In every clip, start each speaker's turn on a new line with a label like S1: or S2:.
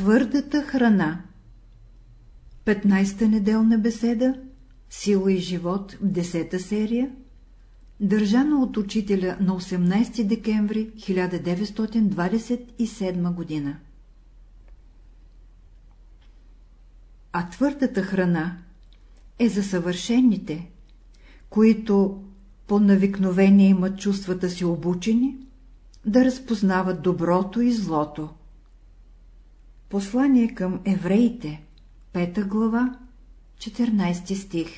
S1: Твърдата храна 15-та неделна беседа Сила и живот, 10-та серия Държана от учителя на 18 декември 1927 година А твърдата храна е за съвършените, които по навикновение имат чувствата си обучени, да разпознават доброто и злото. Послание към евреите, 5 глава, 14 стих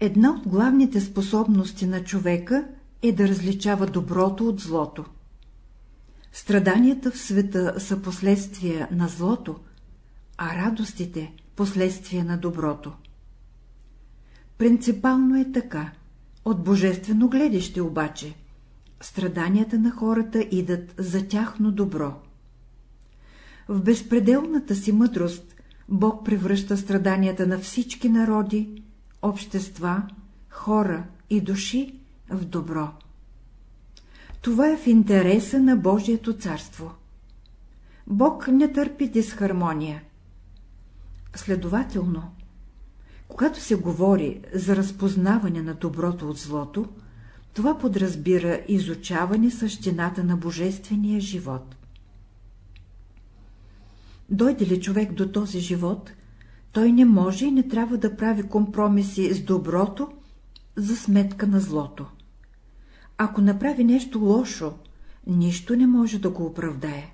S1: Една от главните способности на човека е да различава доброто от злото. Страданията в света са последствия на злото, а радостите – последствия на доброто. Принципално е така. От божествено гледище обаче, страданията на хората идат за тяхно добро. В безпределната си мъдрост Бог превръща страданията на всички народи, общества, хора и души в добро. Това е в интереса на Божието царство. Бог не търпи дисхармония. Следователно, когато се говори за разпознаване на доброто от злото, това подразбира изучаване същината на божествения живот. Дойде ли човек до този живот, той не може и не трябва да прави компромиси с доброто за сметка на злото. Ако направи нещо лошо, нищо не може да го оправдае.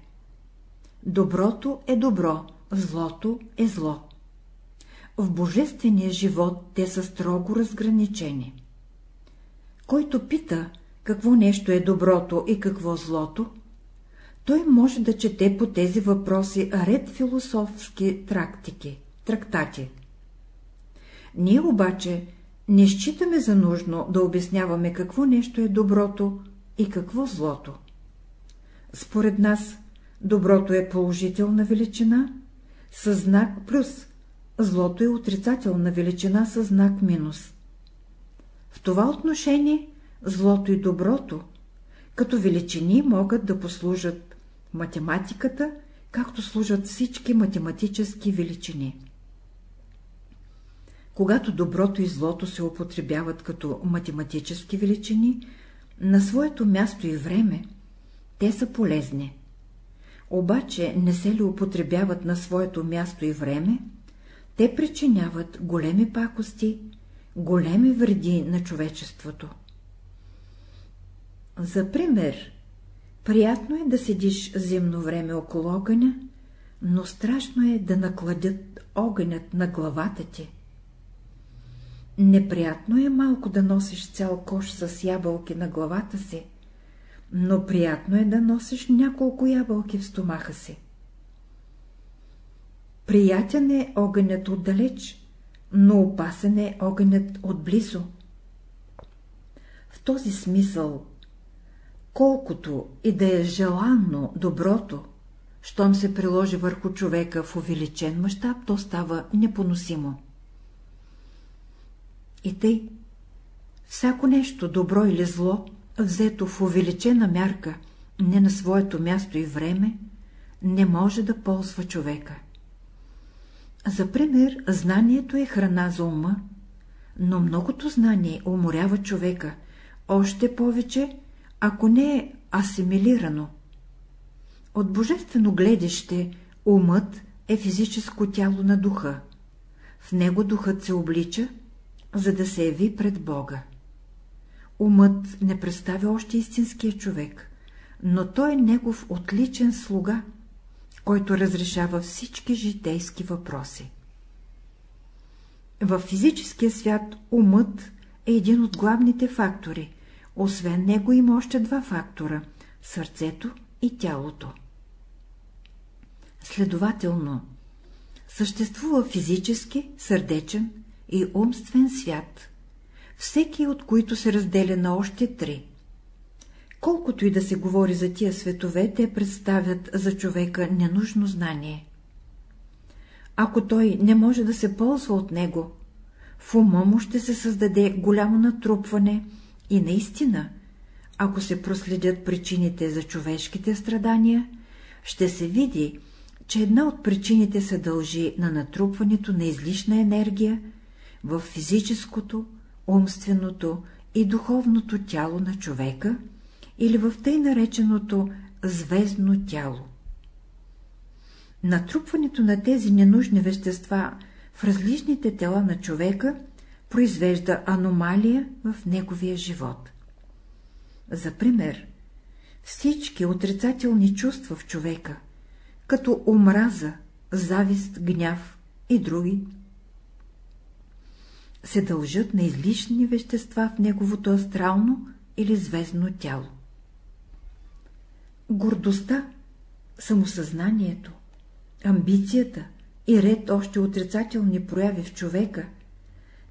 S1: Доброто е добро, злото е зло. В божествения живот те са строго разграничени. Който пита, какво нещо е доброто и какво злото, той може да чете по тези въпроси ред философски трактики, трактати. Ние обаче не считаме за нужно да обясняваме какво нещо е доброто и какво злото. Според нас, доброто е положителна величина, със знак плюс, злото е отрицателна величина със знак минус. В това отношение злото и доброто, като величини, могат да послужат математиката, както служат всички математически величини. Когато доброто и злото се употребяват като математически величини, на своето място и време, те са полезни. Обаче не се ли употребяват на своето място и време, те причиняват големи пакости, големи вреди на човечеството. За пример, приятно е да седиш зимно време около огъня, но страшно е да накладят огънят на главата ти. Неприятно е малко да носиш цял кош с ябълки на главата си, но приятно е да носиш няколко ябълки в стомаха си. Приятен е огънят отдалеч, но опасен е огънят отблизо. В този смисъл, колкото и да е желанно доброто, щом се приложи върху човека в увеличен мащаб, то става непоносимо. И тъй, всяко нещо, добро или зло, взето в увеличена мярка, не на своето място и време, не може да ползва човека. За пример, знанието е храна за ума, но многото знание уморява човека, още повече, ако не е асимилирано. От божествено гледище умът е физическо тяло на духа. В него духът се облича, за да се яви пред Бога. Умът не представя още истинския човек, но той е негов отличен слуга, който разрешава всички житейски въпроси. В физическия свят умът е един от главните фактори, освен него има още два фактора – сърцето и тялото. Следователно, съществува физически, сърдечен и умствен свят, всеки от които се разделя на още три. Колкото и да се говори за тия светове, те представят за човека ненужно знание. Ако той не може да се ползва от него, в ума му ще се създаде голямо натрупване и наистина, ако се проследят причините за човешките страдания, ще се види, че една от причините се дължи на натрупването на излишна енергия в физическото, умственото и духовното тяло на човека или в тъй нареченото звездно тяло. Натрупването на тези ненужни вещества в различните тела на човека произвежда аномалия в неговия живот. За пример, всички отрицателни чувства в човека, като омраза, завист, гняв и други, се дължат на излишни вещества в неговото астрално или звездно тяло. Гордостта, самосъзнанието, амбицията и ред още отрицателни прояви в човека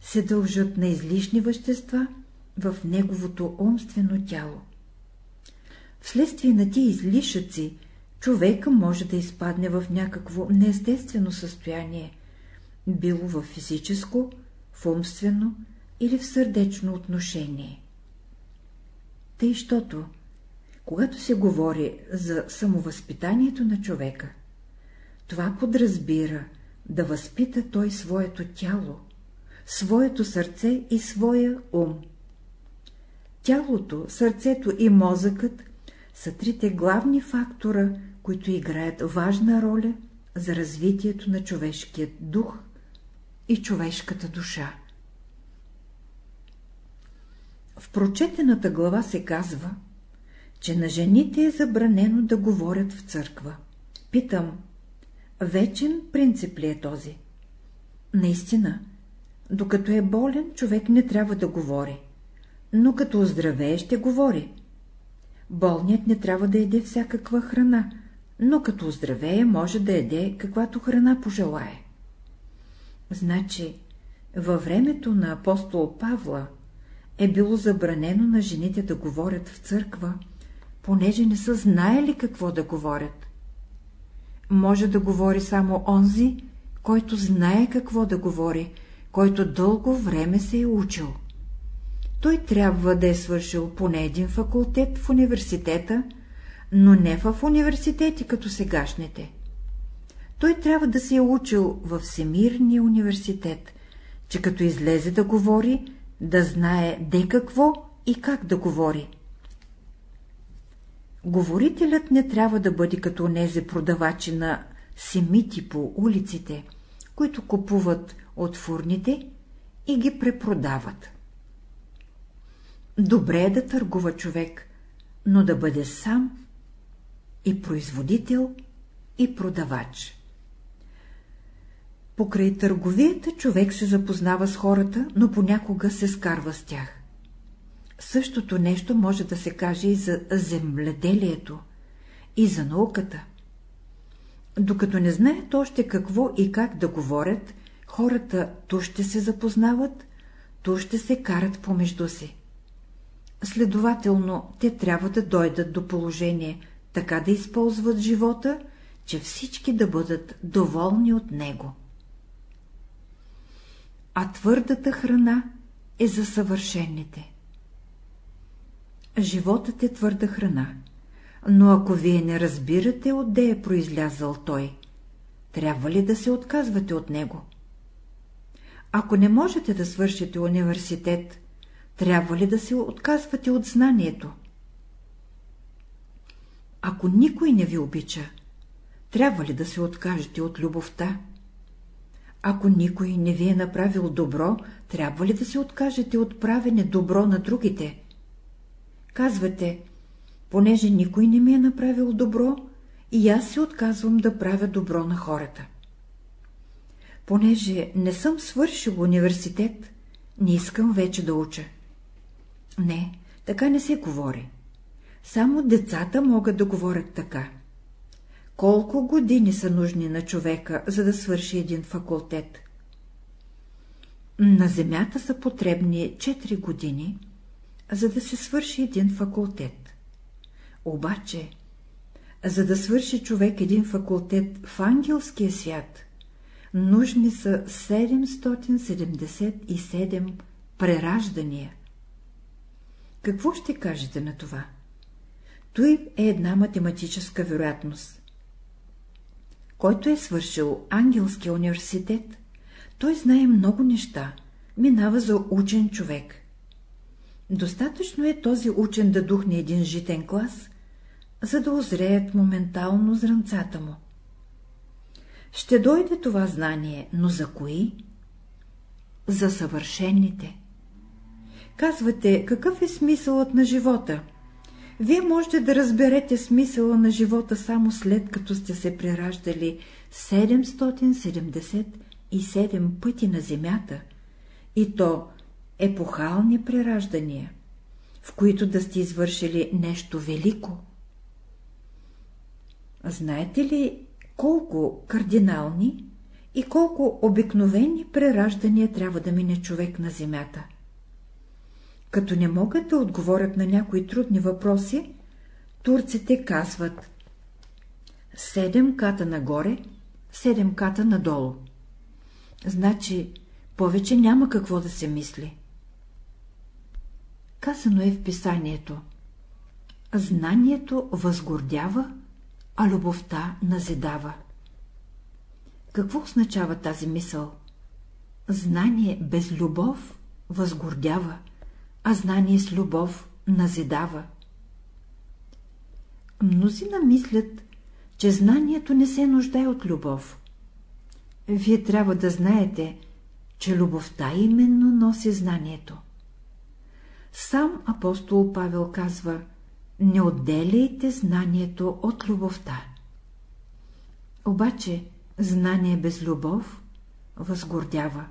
S1: се дължат на излишни вещества в неговото умствено тяло. Вследствие на тия излишъци, човека може да изпадне в някакво неестествено състояние, било в физическо, в умствено или в сърдечно отношение. Тъй, щото, когато се говори за самовъзпитанието на човека, това подразбира да възпита той своето тяло, своето сърце и своя ум. Тялото, сърцето и мозъкът са трите главни фактора, които играят важна роля за развитието на човешкият дух и човешката душа. В прочетената глава се казва, че на жените е забранено да говорят в църква. Питам, вечен принцип ли е този? Наистина, докато е болен, човек не трябва да говори, но като оздравее ще говори. Болният не трябва да еде всякаква храна, но като оздравее може да еде каквато храна пожелае. Значи, във времето на апостол Павла е било забранено на жените да говорят в църква, понеже не са знаели какво да говорят. Може да говори само онзи, който знае какво да говори, който дълго време се е учил. Той трябва да е свършил поне един факултет в университета, но не в университети като сегашните. Той трябва да се е учил във Всемирния университет, че като излезе да говори, да знае де какво и как да говори. Говорителят не трябва да бъде като нези продавачи на семити по улиците, които купуват от фурните и ги препродават. Добре е да търгува човек, но да бъде сам и производител, и продавач. Покрай търговията човек се запознава с хората, но понякога се скарва с тях. Същото нещо може да се каже и за земледелието, и за науката. Докато не знаят още какво и как да говорят, хората то ще се запознават, то ще се карат помежду си. Следователно, те трябва да дойдат до положение, така да използват живота, че всички да бъдат доволни от него. А твърдата храна е за съвършените. Животът е твърда храна, но ако вие не разбирате отде е произлязал той, трябва ли да се отказвате от него? Ако не можете да свършите университет, трябва ли да се отказвате от знанието? Ако никой не ви обича, трябва ли да се откажете от любовта? Ако никой не ви е направил добро, трябва ли да се откажете от правене добро на другите? Казвате, понеже никой не ми е направил добро, и аз се отказвам да правя добро на хората. Понеже не съм свършил университет, не искам вече да уча. Не, така не се говори. Само децата могат да говорят така. Колко години са нужни на човека, за да свърши един факултет? На Земята са потребни 4 години, за да се свърши един факултет. Обаче, за да свърши човек един факултет в ангелския свят, нужни са 777 прераждания. Какво ще кажете на това? Той е една математическа вероятност. Който е свършил Ангелския университет, той знае много неща, минава за учен човек. Достатъчно е този учен да духне един житен клас, за да озреят моментално зранцата му. Ще дойде това знание, но за кои? За съвършенните. Казвате, какъв е смисълът на живота? Вие можете да разберете смисъла на живота само след като сте се прераждали 777 пъти на земята, и то епохални прераждания, в които да сте извършили нещо велико. Знаете ли колко кардинални и колко обикновени прераждания трябва да мине човек на земята? Като не могат да отговорят на някои трудни въпроси, турците казват седем ката нагоре, седем ката надолу. Значи, повече няма какво да се мисли. Казано е в писанието. Знанието възгордява, а любовта назидава. Какво означава тази мисъл? Знание без любов възгордява, а знание с любов назидава. Мнозина мислят, че знанието не се нуждае от любов. Вие трябва да знаете, че любовта именно носи знанието. Сам апостол Павел казва, не отделяйте знанието от любовта. Обаче знание без любов възгордява.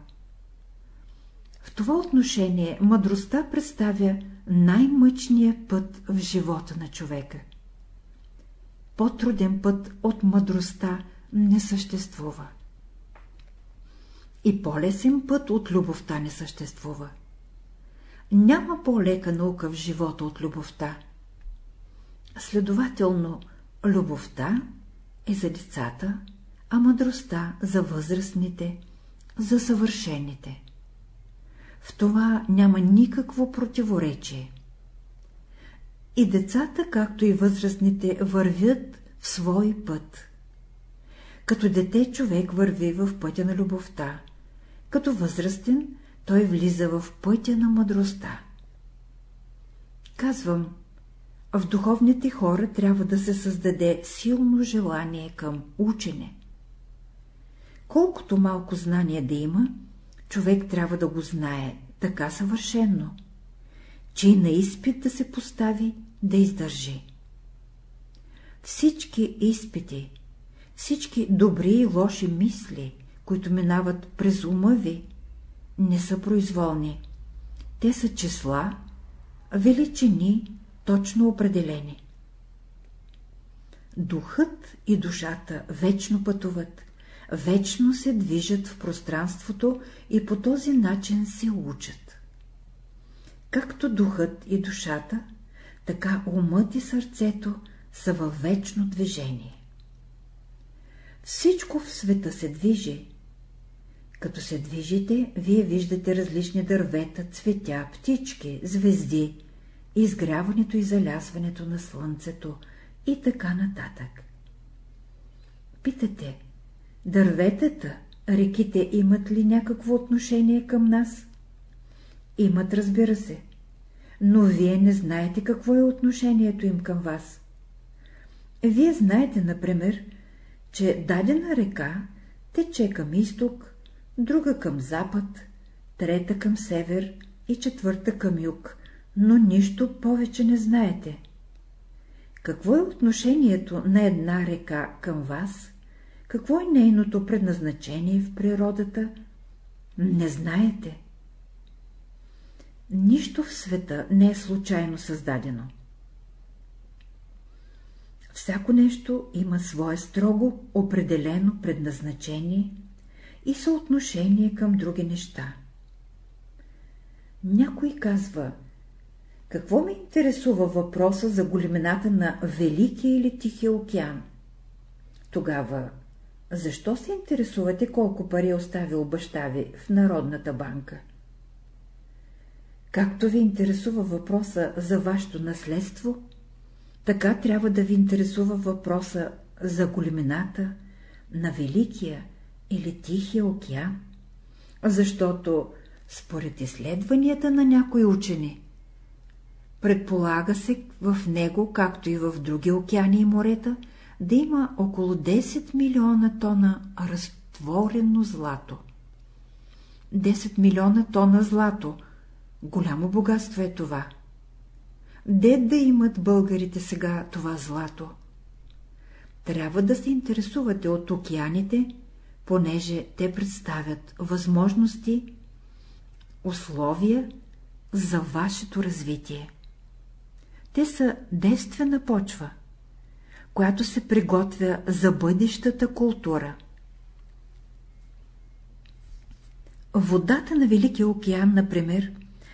S1: В това отношение мъдростта представя най-мъчния път в живота на човека. По-труден път от мъдростта не съществува. И по-лесен път от любовта не съществува. Няма по-лека наука в живота от любовта. Следователно, любовта е за децата, а мъдростта за възрастните, за съвършените. В това няма никакво противоречие. И децата, както и възрастните, вървят в свой път. Като дете човек върви в пътя на любовта, като възрастен той влиза в пътя на мъдростта. Казвам, в духовните хора трябва да се създаде силно желание към учене. Колкото малко знание да има, човек трябва да го знае така съвършенно, че и на изпит да се постави, да издържи. Всички изпити, всички добри и лоши мисли, които минават през ума ви, не са произволни. Те са числа, величини, точно определени. Духът и душата вечно пътуват, вечно се движат в пространството и по този начин се учат. Както духът и душата, така умът и сърцето са във вечно движение. Всичко в света се движи. Като се движите, вие виждате различни дървета, цветя, птички, звезди, изгряването и залязването на слънцето и така нататък. Питате, Дърветата, реките имат ли някакво отношение към нас? Имат, разбира се, но вие не знаете какво е отношението им към вас. Вие знаете, например, че дадена река тече към изток, друга към запад, трета към север и четвърта към юг, но нищо повече не знаете. Какво е отношението на една река към вас какво е нейното предназначение в природата? Не знаете. Нищо в света не е случайно създадено. Всяко нещо има свое строго определено предназначение и съотношение към други неща. Някой казва, какво ме интересува въпроса за големината на Великия или Тихия океан? Тогава защо се интересувате колко пари е оставил баща ви в Народната банка? Както ви интересува въпроса за вашето наследство, така трябва да ви интересува въпроса за големината на Великия или Тихия океан, защото според изследванията на някои учени, предполага се в него, както и в други океани и морета, да има около 10 милиона тона разтворено злато. 10 милиона тона злато. Голямо богатство е това. Де да имат българите сега това злато? Трябва да се интересувате от океаните, понеже те представят възможности, условия за вашето развитие. Те са действена почва, която се приготвя за бъдещата култура. Водата на Великия океан, например,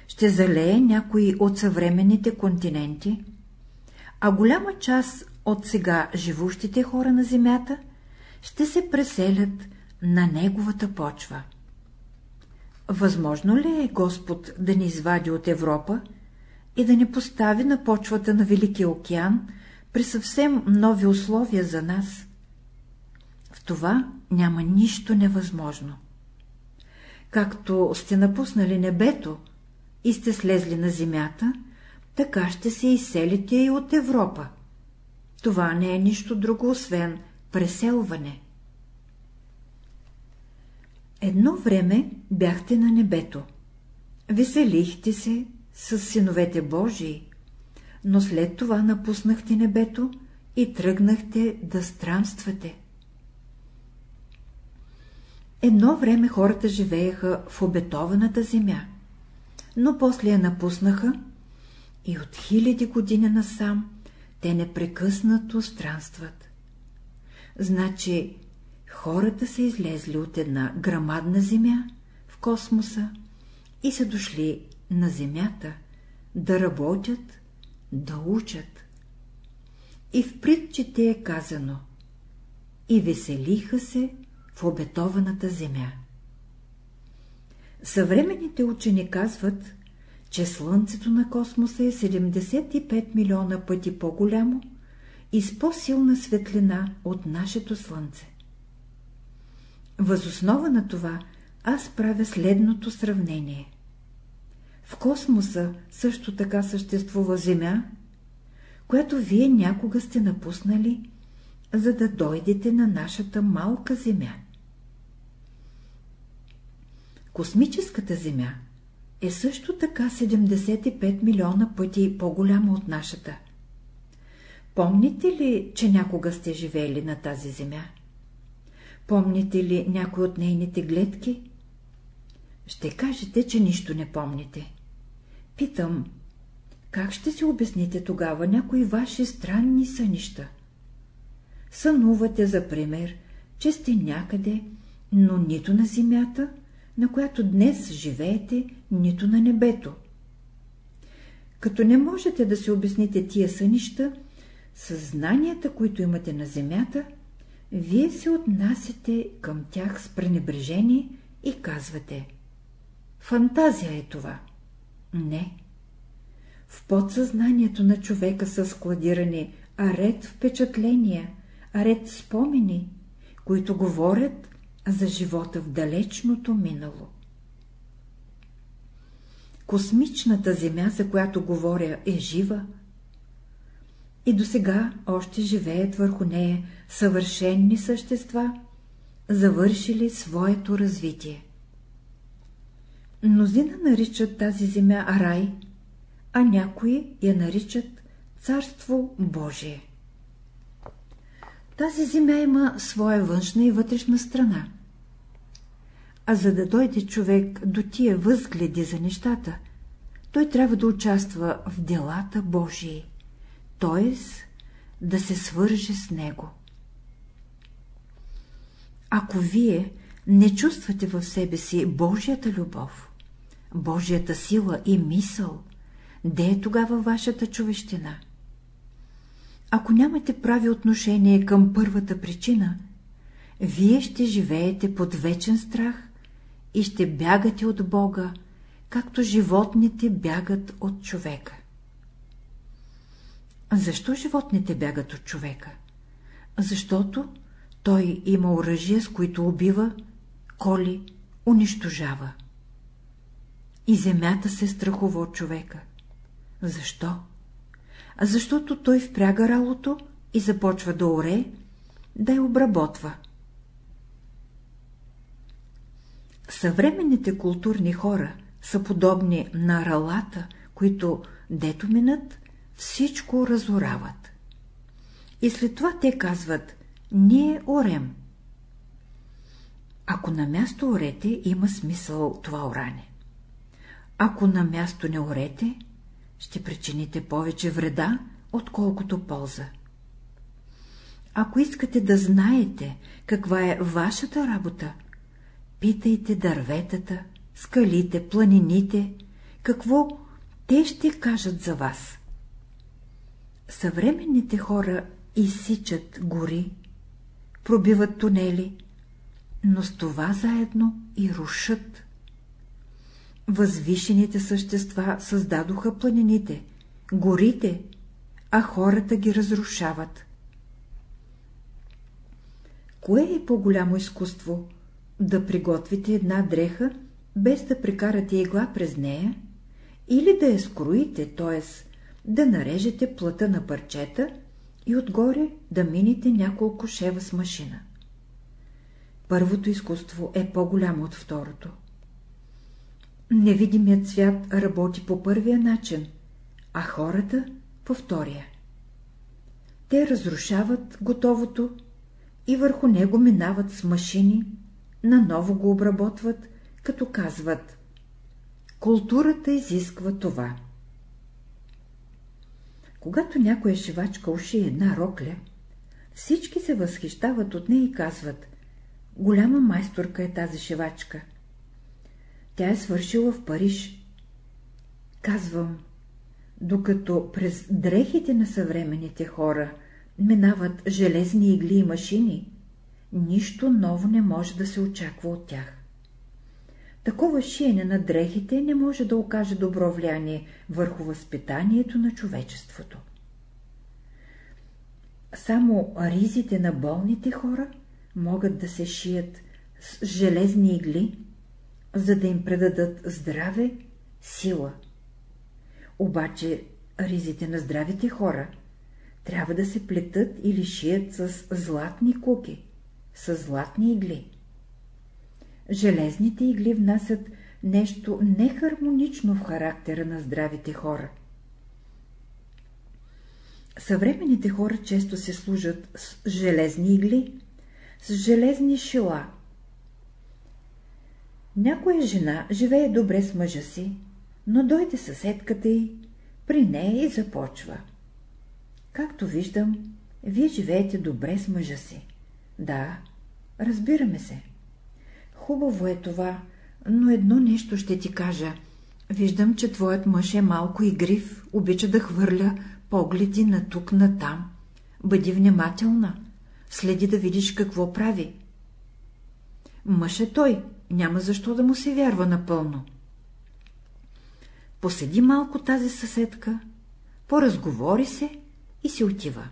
S1: ще залее някои от съвременните континенти, а голяма част от сега живущите хора на Земята ще се преселят на неговата почва. Възможно ли е Господ да ни извади от Европа и да ни постави на почвата на Великия океан при съвсем нови условия за нас? В това няма нищо невъзможно. Както сте напуснали небето и сте слезли на земята, така ще се изселите и от Европа. Това не е нищо друго, освен преселване. Едно време бяхте на небето. Веселихте се с синовете Божии, но след това напуснахте небето и тръгнахте да странствате. Едно време хората живееха в обетованата земя, но после я напуснаха и от хиляди години насам те непрекъснато странстват. Значи хората са излезли от една грамадна земя в космоса и са дошли на земята да работят, да учат. И в притчите е казано и веселиха се в обетованата земя. Съвременните учени казват, че Слънцето на космоса е 75 милиона пъти по-голямо и с по-силна светлина от нашето Слънце. Възоснова на това аз правя следното сравнение. В космоса също така съществува Земя, която вие някога сте напуснали, за да дойдете на нашата малка Земя. Космическата Земя е също така 75 милиона пъти по-голяма от нашата. Помните ли, че някога сте живели на тази Земя? Помните ли някой от нейните гледки? Ще кажете, че нищо не помните. Питам, как ще си обясните тогава някои ваши странни сънища? Сънувате, за пример, че сте някъде, но нито на земята, на която днес живеете, нито на небето. Като не можете да се обясните тия сънища, съзнанията, които имате на земята, вие се отнасяте към тях с пренебрежение и казвате Фантазия е това. Не. В подсъзнанието на човека са складирани аред впечатления, аред спомени, които говорят за живота в далечното минало. Космичната земя, за която говоря, е жива. И до сега още живеят върху нея съвършенни същества, завършили своето развитие. Мнозина наричат тази земя рай, а някои я наричат Царство Божие. Тази земя има своя външна и вътрешна страна. А за да дойде човек до тия възгледи за нещата, той трябва да участва в делата Божии, т.е. да се свърже с Него. Ако вие не чувствате в себе си Божията любов, Божията сила и мисъл, де е тогава вашата човещина? Ако нямате прави отношение към първата причина, вие ще живеете под вечен страх и ще бягате от Бога, както животните бягат от човека. Защо животните бягат от човека? Защото той има оръжие, с които убива, коли, унищожава. И земята се страхува от човека. Защо? Защото той впряга ралото и започва да оре, да я обработва. Съвременните културни хора са подобни на ралата, които, дето минат, всичко разорават. И след това те казват, ние орем. Ако на място орете, има смисъл това оране. Ако на място не орете, ще причините повече вреда, отколкото полза. Ако искате да знаете каква е вашата работа, питайте дърветата, скалите, планините, какво те ще кажат за вас. Съвременните хора изсичат гори, пробиват тунели, но с това заедно и рушат. Възвишените същества създадоха планините, горите, а хората ги разрушават. Кое е по-голямо изкуство? Да приготвите една дреха, без да прекарате игла през нея, или да я скроите, т.е. да нарежете плъта на парчета и отгоре да минете няколко шева с машина. Първото изкуство е по-голямо от второто. Невидимият свят работи по първия начин, а хората по втория. Те разрушават готовото и върху него минават с машини, наново го обработват, като казват «Културата изисква това». Когато някоя шивачка уши една рокля, всички се възхищават от нея и казват «Голяма майсторка е тази шивачка». Тя е свършила в Париж. Казвам, докато през дрехите на съвременните хора минават железни игли и машини, нищо ново не може да се очаква от тях. Такова шиене на дрехите не може да окаже добро влияние върху възпитанието на човечеството. Само ризите на болните хора могат да се шият с железни игли, за да им предадат здраве, сила. Обаче ризите на здравите хора трябва да се плетат или шият с златни куки, с златни игли. Железните игли внасят нещо нехармонично в характера на здравите хора. Съвременните хора често се служат с железни игли, с железни шила. Някоя жена живее добре с мъжа си, но дойде съседката й, при нея и започва. Както виждам, вие живеете добре с мъжа си. Да, разбираме се. Хубаво е това, но едно нещо ще ти кажа. Виждам, че твоят мъж е малко игрив, обича да хвърля погледи на тук, на там. Бъди внимателна, следи да видиш какво прави. Мъж е той, няма защо да му се вярва напълно. Поседи малко тази съседка, поразговори се и си отива.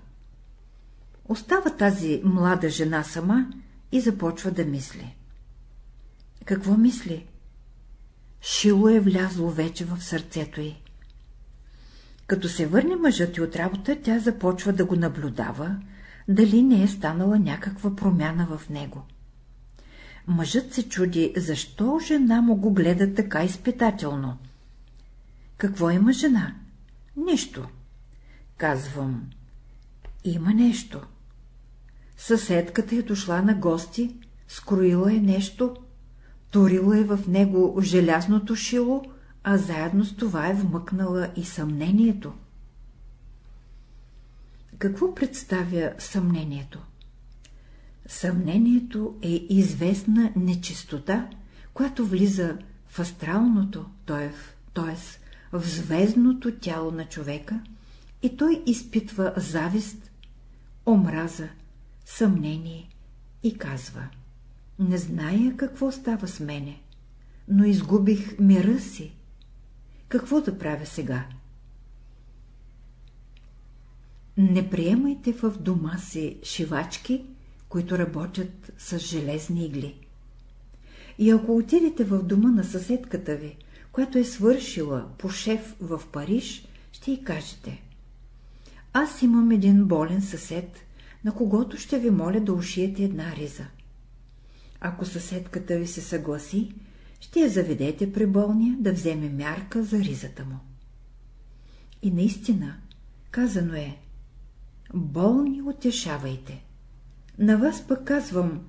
S1: Остава тази млада жена сама и започва да мисли. Какво мисли? Шило е влязло вече в сърцето й. Като се върне мъжът и от работа, тя започва да го наблюдава, дали не е станала някаква промяна в него. Мъжът се чуди, защо жена му го гледа така изпитателно. Какво има жена? Нищо. Казвам, има нещо. Съседката е дошла на гости, скроила е нещо, турила е в него желязното шило, а заедно с това е вмъкнала и съмнението. Какво представя съмнението? Съмнението е известна нечистота, която влиза в астралното, т.е. в звездното тяло на човека и той изпитва завист, омраза, съмнение и казва не зная какво става с мене, но изгубих мира си, какво да правя сега? Не приемайте в дома си шивачки, които работят с железни игли. И ако отидете в дома на съседката ви, която е свършила по шеф в Париж, ще й кажете Аз имам един болен съсед, на когото ще ви моля да ушиете една риза. Ако съседката ви се съгласи, ще я заведете при болния да вземе мярка за ризата му. И наистина, казано е, болни утешавайте. На вас пък казвам,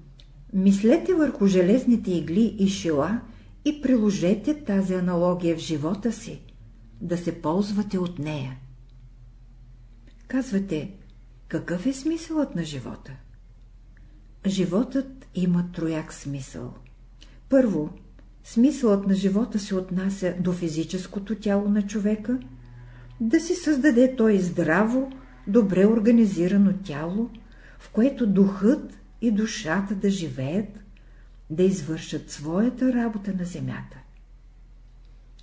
S1: мислете върху железните игли и шила и приложете тази аналогия в живота си, да се ползвате от нея. Казвате, какъв е смисълът на живота? Животът има трояк смисъл. Първо, смисълът на живота се отнася до физическото тяло на човека, да си създаде той здраво, добре организирано тяло, в което духът и душата да живеят, да извършат своята работа на земята.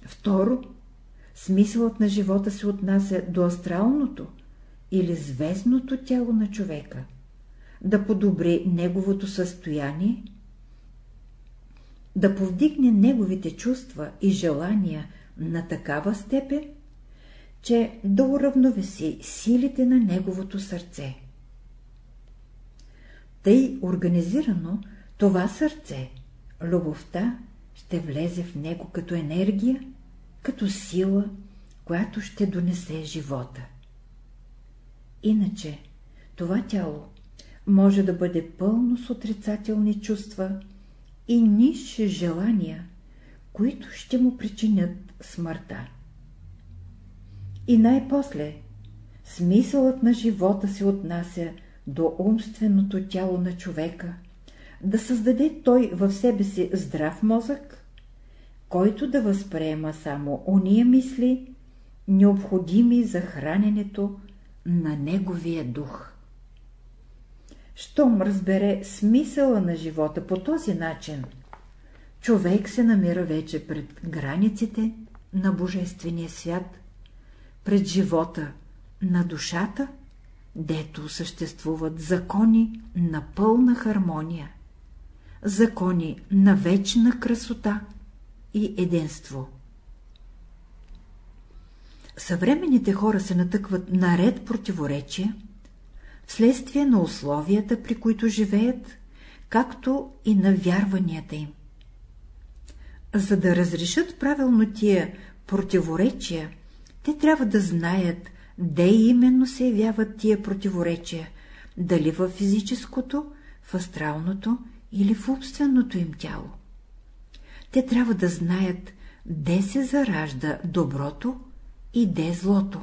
S1: Второ, смисълът на живота се отнася до астралното или звездното тяло на човека, да подобри неговото състояние, да повдигне неговите чувства и желания на такава степен, че да уравновеси силите на неговото сърце. Тъй организирано това сърце, любовта, ще влезе в него като енергия, като сила, която ще донесе живота. Иначе това тяло може да бъде пълно с отрицателни чувства и нисши желания, които ще му причинят смъртта. И най-после, смисълът на живота се отнася до умственото тяло на човека, да създаде той в себе си здрав мозък, който да възприема само ония мисли, необходими за храненето на неговия дух. Щом разбере смисъла на живота по този начин, човек се намира вече пред границите на Божествения свят, пред живота на душата, дето съществуват закони на пълна хармония, закони на вечна красота и единство. Съвременните хора се натъкват на ред противоречия, вследствие на условията, при които живеят, както и на вярванията им. За да разрешат правилно тия противоречия, те трябва да знаят, де именно се явяват тия противоречия, дали в физическото, в астралното или в умственото им тяло. Те трябва да знаят, де се заражда доброто и де злото.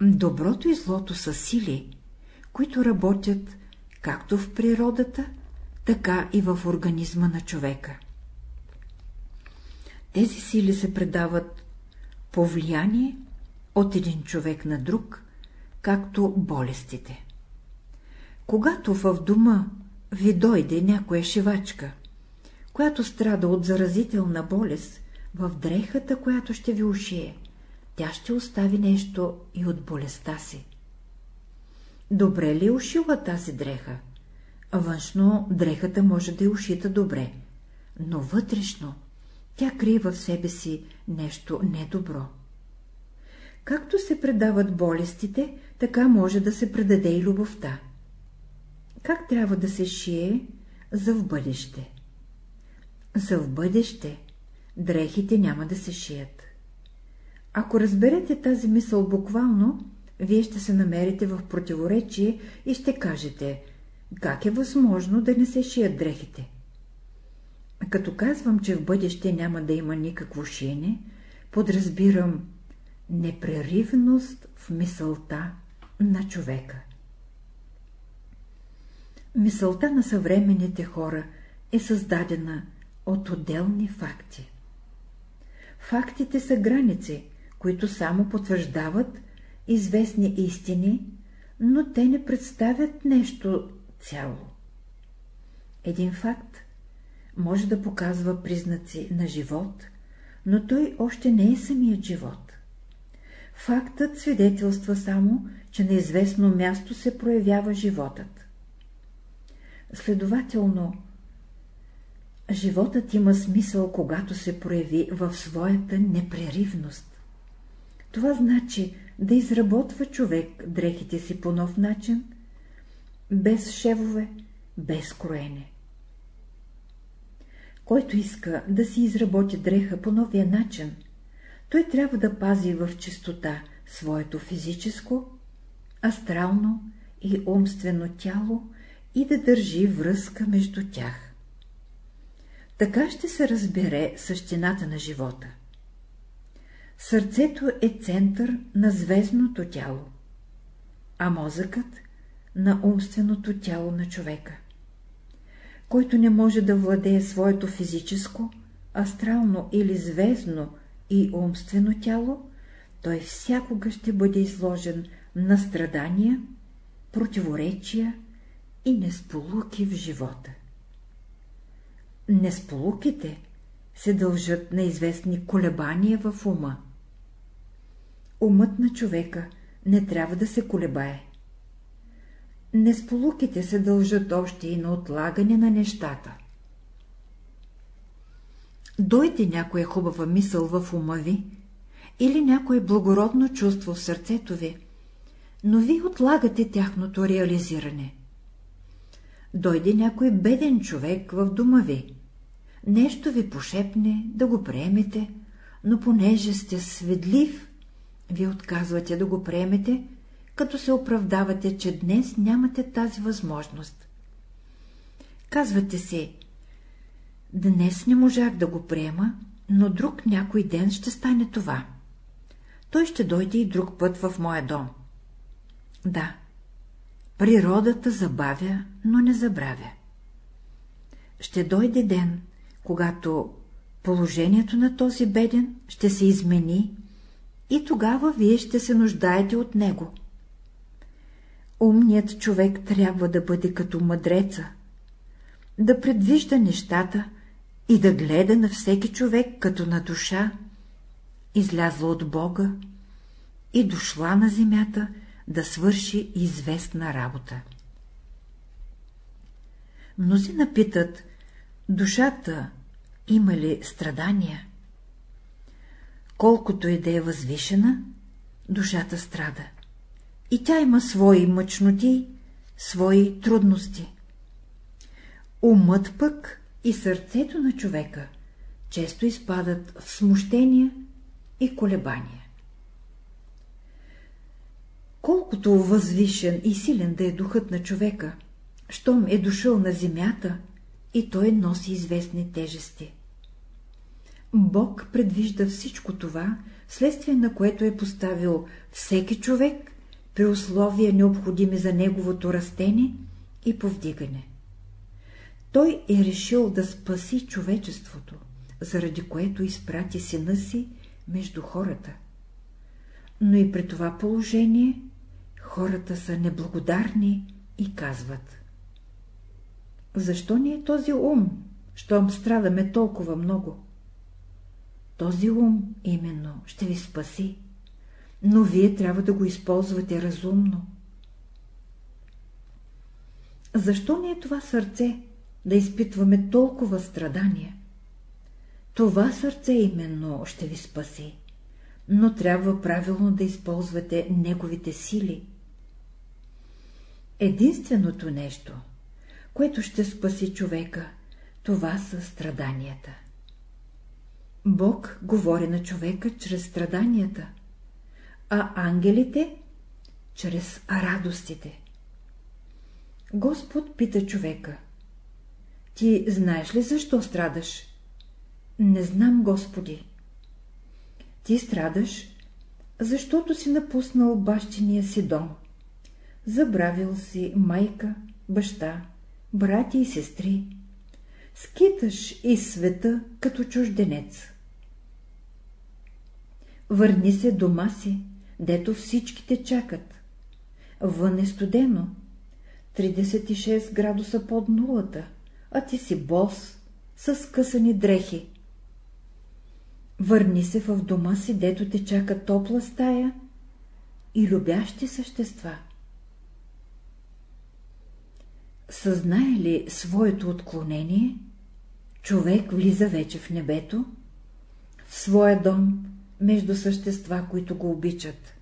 S1: Доброто и злото са сили, които работят както в природата, така и в организма на човека. Тези сили се предават по влияние от един човек на друг, както болестите. Когато в дома ви дойде някоя шивачка, която страда от заразителна болест, в дрехата, която ще ви ушие, тя ще остави нещо и от болестта си. Добре ли е ушила тази дреха? Външно дрехата може да е ушита добре, но вътрешно тя крие в себе си нещо недобро. Както се предават болестите, така може да се предаде и любовта. Как трябва да се шие за в бъдеще? За в бъдеще дрехите няма да се шият. Ако разберете тази мисъл буквално, вие ще се намерите в противоречие и ще кажете, как е възможно да не се шият дрехите. Като казвам, че в бъдеще няма да има никакво шиене, подразбирам непреривност в мисълта на човека. Мисълта на съвременните хора е създадена от отделни факти. Фактите са граници, които само потвърждават известни истини, но те не представят нещо цяло. Един факт може да показва признаци на живот, но той още не е самият живот. Фактът свидетелства само, че на известно място се проявява животът. Следователно, животът има смисъл, когато се прояви в своята непреривност. Това значи да изработва човек дрехите си по нов начин, без шевове, без кроене. Който иска да си изработи дреха по новия начин, той трябва да пази в чистота своето физическо, астрално и умствено тяло и да държи връзка между тях. Така ще се разбере същината на живота. Сърцето е център на звездното тяло, а мозъкът на умственото тяло на човека. Който не може да владее своето физическо, астрално или звездно и умствено тяло, той всякога ще бъде изложен на страдания, противоречия и несполуки в живота. Несполуките се дължат на известни колебания в ума. Умът на човека не трябва да се колебае. Несполуките се дължат още и на отлагане на нещата. Дойде някоя хубава мисъл в ума ви или някое благородно чувство в сърцето ви, но ви отлагате тяхното реализиране. Дойде някой беден човек в дома ви, нещо ви пошепне да го приемете, но понеже сте сведлив, ви отказвате да го приемете, като се оправдавате, че днес нямате тази възможност. Казвате си, днес не можах да го приема, но друг някой ден ще стане това. Той ще дойде и друг път в моя дом. Да, природата забавя, но не забравя. Ще дойде ден, когато положението на този беден ще се измени и тогава вие ще се нуждаете от него. Умният човек трябва да бъде като мъдреца, да предвижда нещата и да гледа на всеки човек като на душа, излязла от Бога и дошла на земята да свърши известна работа. Мнози напитат, душата има ли страдания? Колкото и да е възвишена, душата страда. И тя има свои мъчноти, свои трудности. Умът пък и сърцето на човека често изпадат в смущения и колебания. Колкото възвишен и силен да е духът на човека, щом е дошъл на земята, и той носи известни тежести. Бог предвижда всичко това, следствие на което е поставил всеки човек при условия необходими за неговото растение и повдигане. Той е решил да спаси човечеството, заради което изпрати сина си между хората. Но и при това положение хората са неблагодарни и казват. Защо ни е този ум, щом страдаме толкова много? Този ум именно ще ви спаси, но вие трябва да го използвате разумно. Защо ни е това сърце да изпитваме толкова страдания? Това сърце именно ще ви спаси, но трябва правилно да използвате неговите сили. Единственото нещо, което ще спаси човека, това са страданията. Бог говори на човека чрез страданията, а ангелите — чрез радостите. Господ пита човека. Ти знаеш ли защо страдаш? Не знам, Господи. Ти страдаш, защото си напуснал бащиния си дом. Забравил си майка, баща, брати и сестри. Скиташ из света като чужденец. Върни се дома си, дето всичките чакат. Вън е студено, 36 градуса под нулата, а ти си бос, с късани дрехи. Върни се в дома си, дето те чака топла стая и любящи същества. Съзнае ли своето отклонение, човек влиза вече в небето, в своя дом, между същества, които го обичат.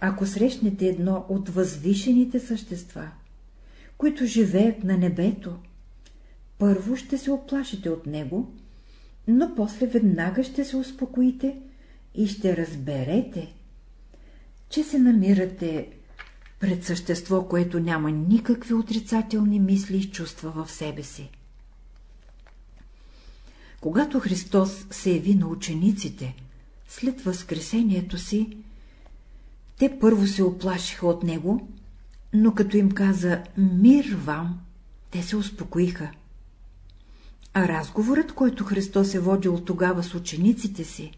S1: Ако срещнете едно от възвишените същества, които живеят на небето, първо ще се оплашите от него, но после веднага ще се успокоите и ще разберете, че се намирате пред същество, което няма никакви отрицателни мисли и чувства в себе си. Когато Христос се яви на учениците, след възкресението си, те първо се оплашиха от него, но като им каза «Мир вам», те се успокоиха. А разговорът, който Христос е водил тогава с учениците си,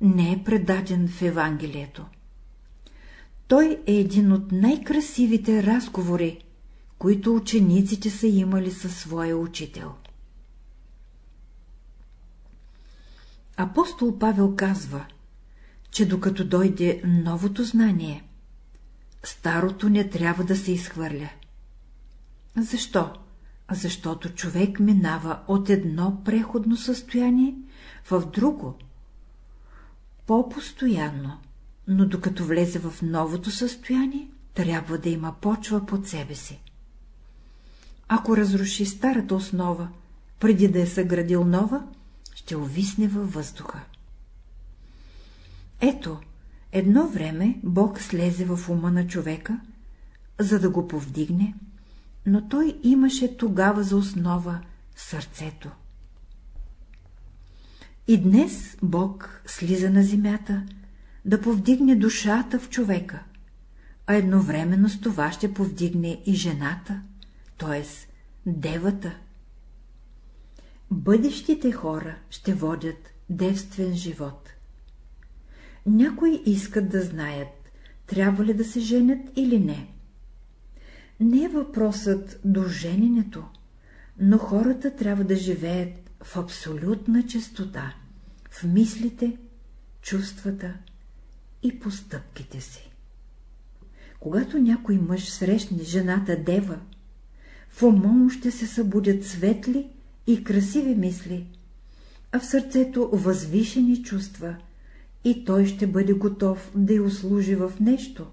S1: не е предаден в Евангелието. Той е един от най-красивите разговори, които учениците са имали със своя учител. Апостол Павел казва, че докато дойде новото знание, старото не трябва да се изхвърля. Защо? Защото човек минава от едно преходно състояние в друго, по-постоянно, но докато влезе в новото състояние, трябва да има почва под себе си. Ако разруши старата основа, преди да е съградил нова, ще увисне във въздуха. Ето, едно време Бог слезе в ума на човека, за да го повдигне, но той имаше тогава за основа сърцето. И днес Бог слиза на земята да повдигне душата в човека, а едновременно с това ще повдигне и жената, т.е. девата. Бъдещите хора ще водят девствен живот. Някои искат да знаят, трябва ли да се женят или не. Не е въпросът до жененето, но хората трябва да живеят в абсолютна чистота, в мислите, чувствата и постъпките си. Когато някой мъж срещне жената Дева, в ума ще се събудят светли и красиви мисли, а в сърцето възвишени чувства, и той ще бъде готов да й услужи в нещо,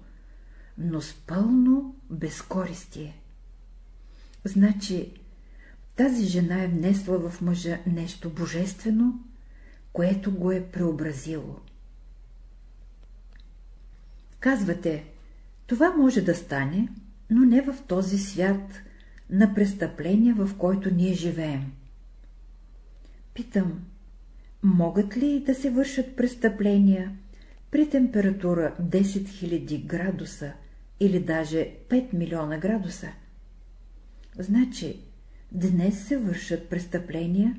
S1: но с пълно безкористие. Значи, тази жена е внесла в мъжа нещо божествено, което го е преобразило. Казвате, това може да стане, но не в този свят на престъпления, в който ние живеем. Питам, могат ли да се вършат престъпления при температура 10 000 градуса или даже 5 милиона градуса? Значи, днес се вършат престъпления,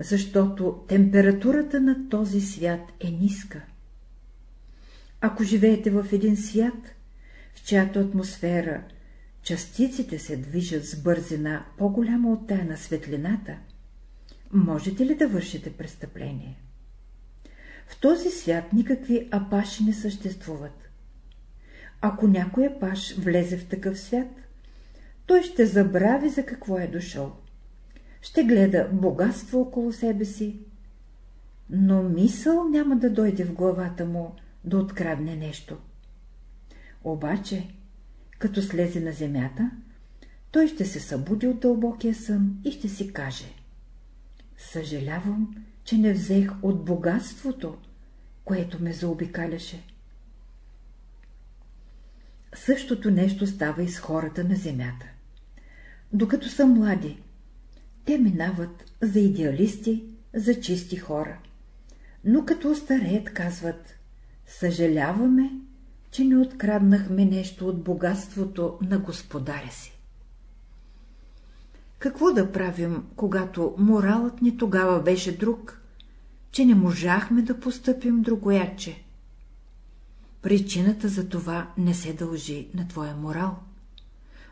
S1: защото температурата на този свят е ниска. Ако живеете в един свят, в чиято атмосфера частиците се движат с бързина по-голяма от тая на светлината, можете ли да вършите престъпление? В този свят никакви апаши не съществуват. Ако някой апаш влезе в такъв свят, той ще забрави за какво е дошъл. Ще гледа богатство около себе си, но мисъл няма да дойде в главата му да открадне нещо. Обаче, като слезе на земята, той ще се събуди от дълбокия сън и ще си каже Съжалявам, че не взех от богатството, което ме заобикаляше. Същото нещо става и с хората на земята. Докато са млади, те минават за идеалисти, за чисти хора. Но като остареят, казват, съжаляваме, че не откраднахме нещо от богатството на господаря си. Какво да правим, когато моралът ни тогава беше друг, че не можахме да постъпим другояче? Причината за това не се дължи на твоя морал.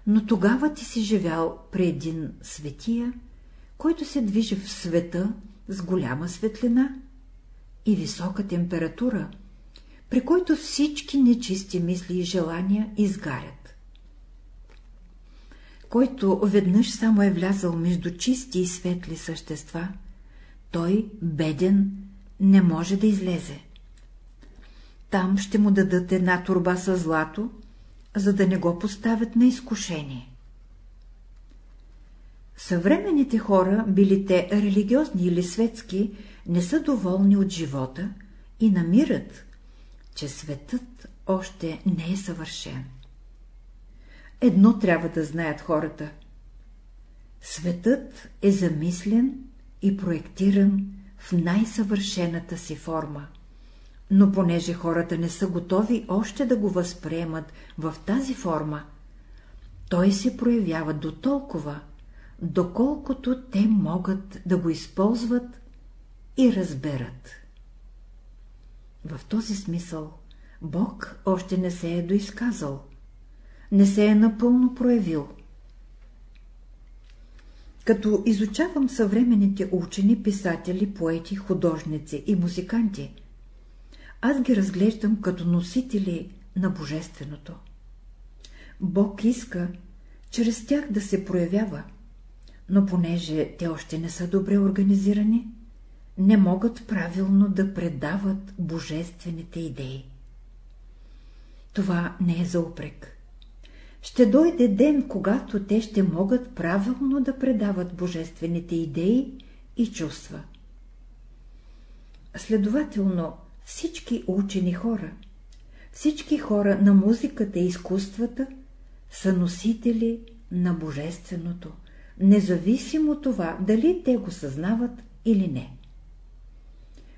S1: Но тогава ти си живял при един светия, който се движи в света с голяма светлина и висока температура, при който всички нечисти мисли и желания изгарят. Който веднъж само е влязал между чисти и светли същества, той, беден, не може да излезе. Там ще му дадат една турба с злато, за да не го поставят на изкушение. Съвременните хора, били те религиозни или светски, не са доволни от живота и намират, че светът още не е съвършен. Едно трябва да знаят хората. Светът е замислен и проектиран в най-съвършената си форма. Но понеже хората не са готови още да го възприемат в тази форма, той се проявява до толкова, доколкото те могат да го използват и разберат. В този смисъл Бог още не се е доизказал, не се е напълно проявил. Като изучавам съвременните учени, писатели, поети, художници и музиканти, аз ги разглеждам като носители на Божественото. Бог иска чрез тях да се проявява, но понеже те още не са добре организирани, не могат правилно да предават божествените идеи. Това не е за упрек. Ще дойде ден, когато те ще могат правилно да предават божествените идеи и чувства. Следователно, всички учени хора, всички хора на музиката и изкуствата са носители на Божественото, независимо това, дали те го съзнават или не.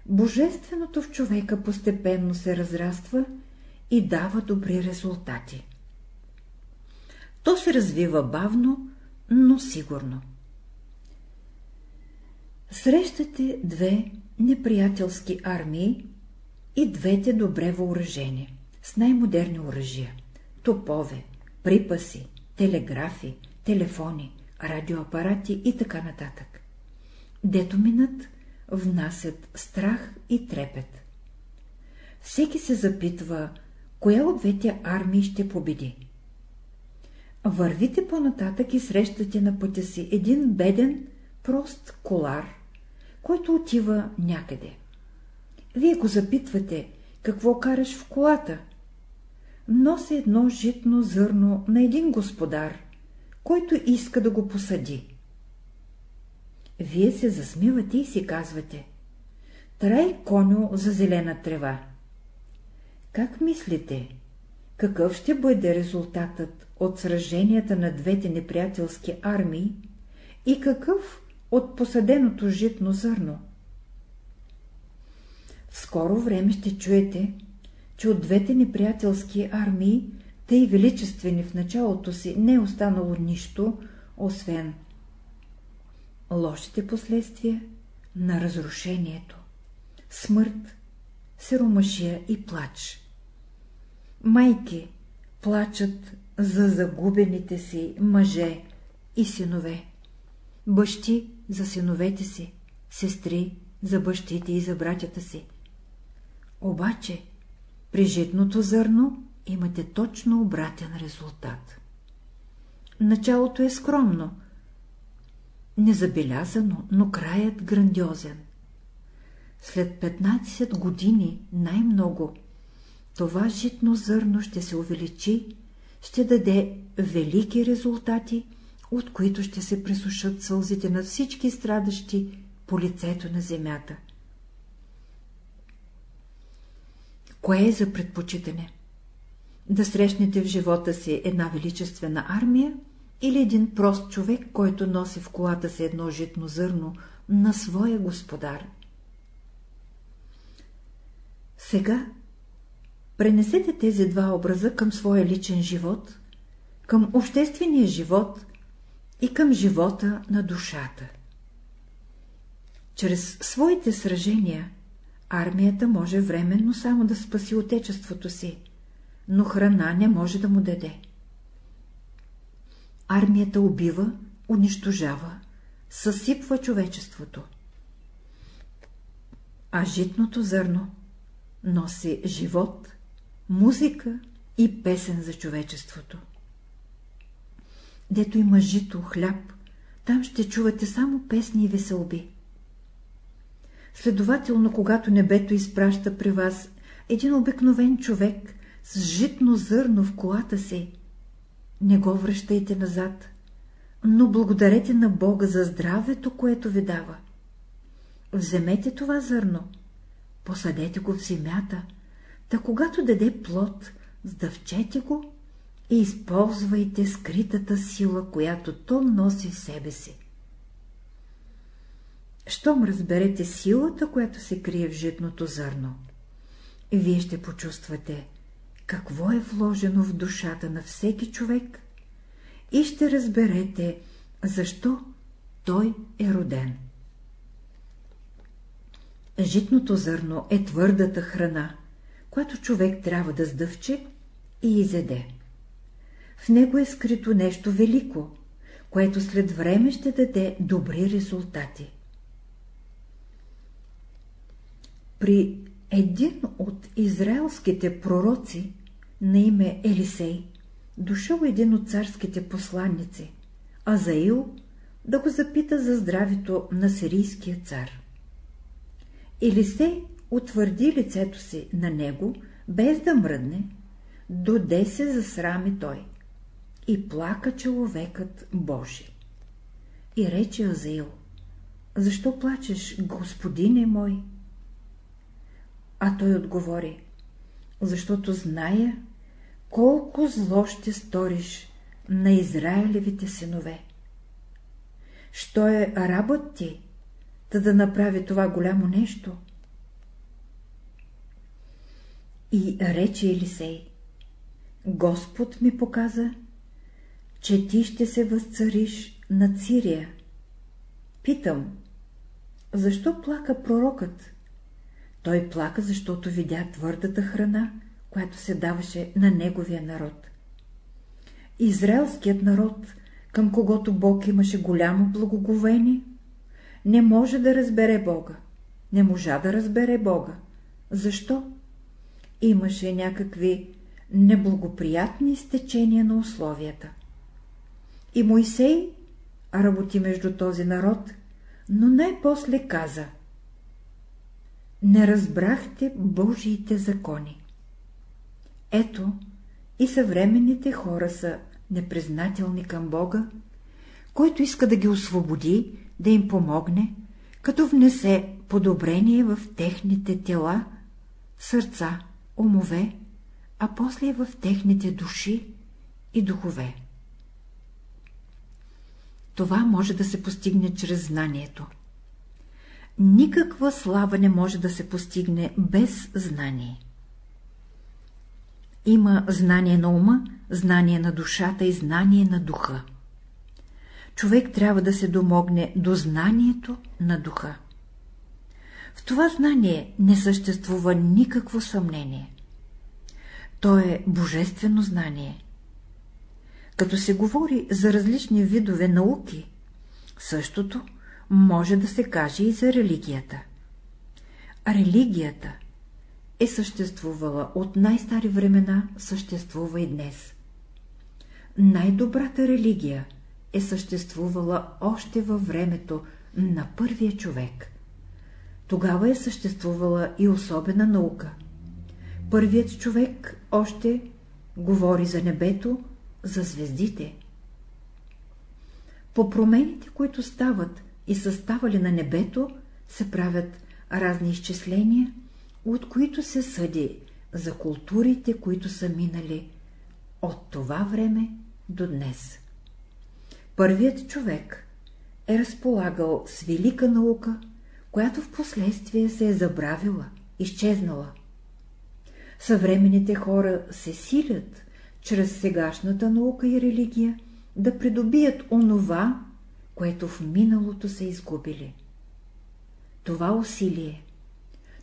S1: Божественото в човека постепенно се разраства и дава добри резултати. То се развива бавно, но сигурно. Срещате две неприятелски армии и двете добре въоръжени, с най-модерни оръжия, топове, припаси, телеграфи, телефони, радиоапарати и така нататък. Дето минат, внасят страх и трепет. Всеки се запитва, коя от двете армии ще победи. Вървите по-нататък и срещате на пътя си един беден, прост колар, който отива някъде. Вие го запитвате, какво караш в колата? Носи едно житно зърно на един господар, който иска да го посади. Вие се засмивате и си казвате Трай коню за зелена трева. Как мислите, какъв ще бъде резултатът от сраженията на двете неприятелски армии и какъв от посаденото житно зърно? В скоро време ще чуете, че от двете неприятелски армии, тъй величествени в началото си, не е останало нищо, освен лошите последствия на разрушението, смърт, сиромашия и плач. Майки плачат за загубените си мъже и синове, бащи за синовете си, сестри за бащите и за братята си. Обаче при житното зърно имате точно обратен резултат. Началото е скромно, незабелязано, но краят грандиозен. След 15 години най-много това житно зърно ще се увеличи, ще даде велики резултати, от които ще се пресушат сълзите на всички страдащи по лицето на земята. Кое е за предпочитане? Да срещнете в живота си една величествена армия или един прост човек, който носи в колата си едно житно зърно на своя господар. Сега пренесете тези два образа към своя личен живот, към обществения живот и към живота на душата. Чрез своите сражения армията може временно само да спаси отечеството си, но храна не може да му даде. Армията убива, унищожава, съсипва човечеството. а житното зърно носи живот, музика и песен за човечеството. Дето има жито, хляб, там ще чувате само песни и веселби. Следователно, когато небето изпраща при вас един обикновен човек с житно зърно в колата си, не го връщайте назад, но благодарете на Бога за здравето, което ви дава. Вземете това зърно, посадете го в земята, да когато даде плод, сдъвчете го и използвайте скритата сила, която то носи в себе си. Щом разберете силата, която се крие в житното зърно, вие ще почувствате какво е вложено в душата на всеки човек и ще разберете, защо той е роден. Житното зърно е твърдата храна, която човек трябва да сдъвче и изеде. В него е скрито нещо велико, което след време ще даде добри резултати. При един от израелските пророци на име Елисей дошъл един от царските посланници, Азаил, да го запита за здравето на сирийския цар. Елисей утвърди лицето си на него, без да мръдне, доде се засрами той и плака човекът Божи. И рече Азаил, защо плачеш, господине мой? А той отговори, защото зная, колко зло ще сториш на Израилевите синове. Що е арабът ти, та да направи това голямо нещо? И рече Елисей, Господ ми показа, че ти ще се възцариш на Цирия. Питам, защо плака пророкът? Той плака, защото видя твърдата храна, която се даваше на неговия народ. Израелският народ, към когото Бог имаше голямо благоговение, не може да разбере Бога. Не можа да разбере Бога. Защо? Имаше някакви неблагоприятни стечения на условията. И Моисей работи между този народ, но най-после каза Не разбрахте Божиите закони. Ето, и съвременните хора са непризнателни към Бога, който иска да ги освободи, да им помогне, като внесе подобрение в техните тела, сърца, умове, а после в техните души и духове. Това може да се постигне чрез знанието. Никаква слава не може да се постигне без знание. Има знание на ума, знание на душата и знание на духа. Човек трябва да се домогне до знанието на духа. В това знание не съществува никакво съмнение. То е божествено знание. Като се говори за различни видове науки, същото може да се каже и за религията. Религията е съществувала от най-стари времена, съществува и днес. Най-добрата религия е съществувала още във времето на първия човек. Тогава е съществувала и особена наука. Първият човек още говори за небето, за звездите. По промените, които стават и са ставали на небето, се правят разни изчисления, от които се съди за културите, които са минали от това време до днес. Първият човек е разполагал с велика наука, която в последствие се е забравила, изчезнала. Съвременните хора се силят чрез сегашната наука и религия да придобият онова, което в миналото са изгубили. Това усилие,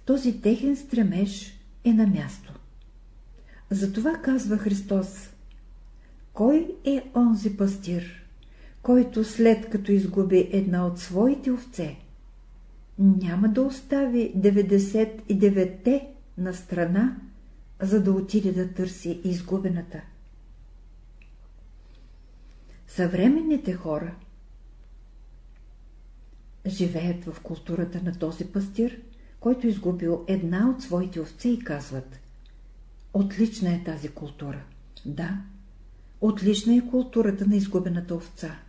S1: този техен стремеж е на място. Затова казва Христос, кой е онзи пастир, който след като изгуби една от своите овце, няма да остави 99-те на страна, за да отиде да търси изгубената. Съвременните хора живеят в културата на този пастир, който изгубил една от своите овце и казват Отлична е тази култура. Да, отлична е културата на изгубената овца.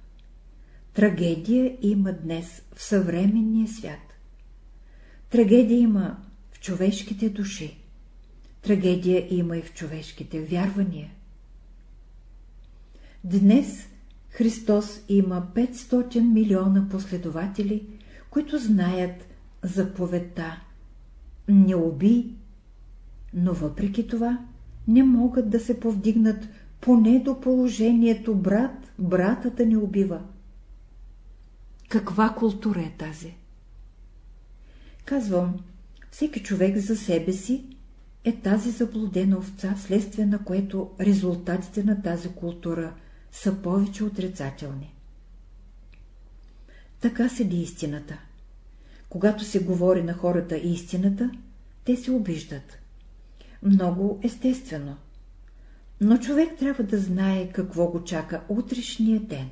S1: Трагедия има днес в съвременния свят. Трагедия има в човешките души. Трагедия има и в човешките вярвания. Днес Христос има 500 милиона последователи, които знаят заповедта «Не уби», но въпреки това не могат да се повдигнат поне до положението брат, братата не убива. Каква култура е тази? Казвам, всеки човек за себе си е тази заблудена овца, вследствие на което резултатите на тази култура са повече отрицателни. Така седи истината. Когато се говори на хората истината, те се обиждат. Много естествено. Но човек трябва да знае какво го чака утрешния ден.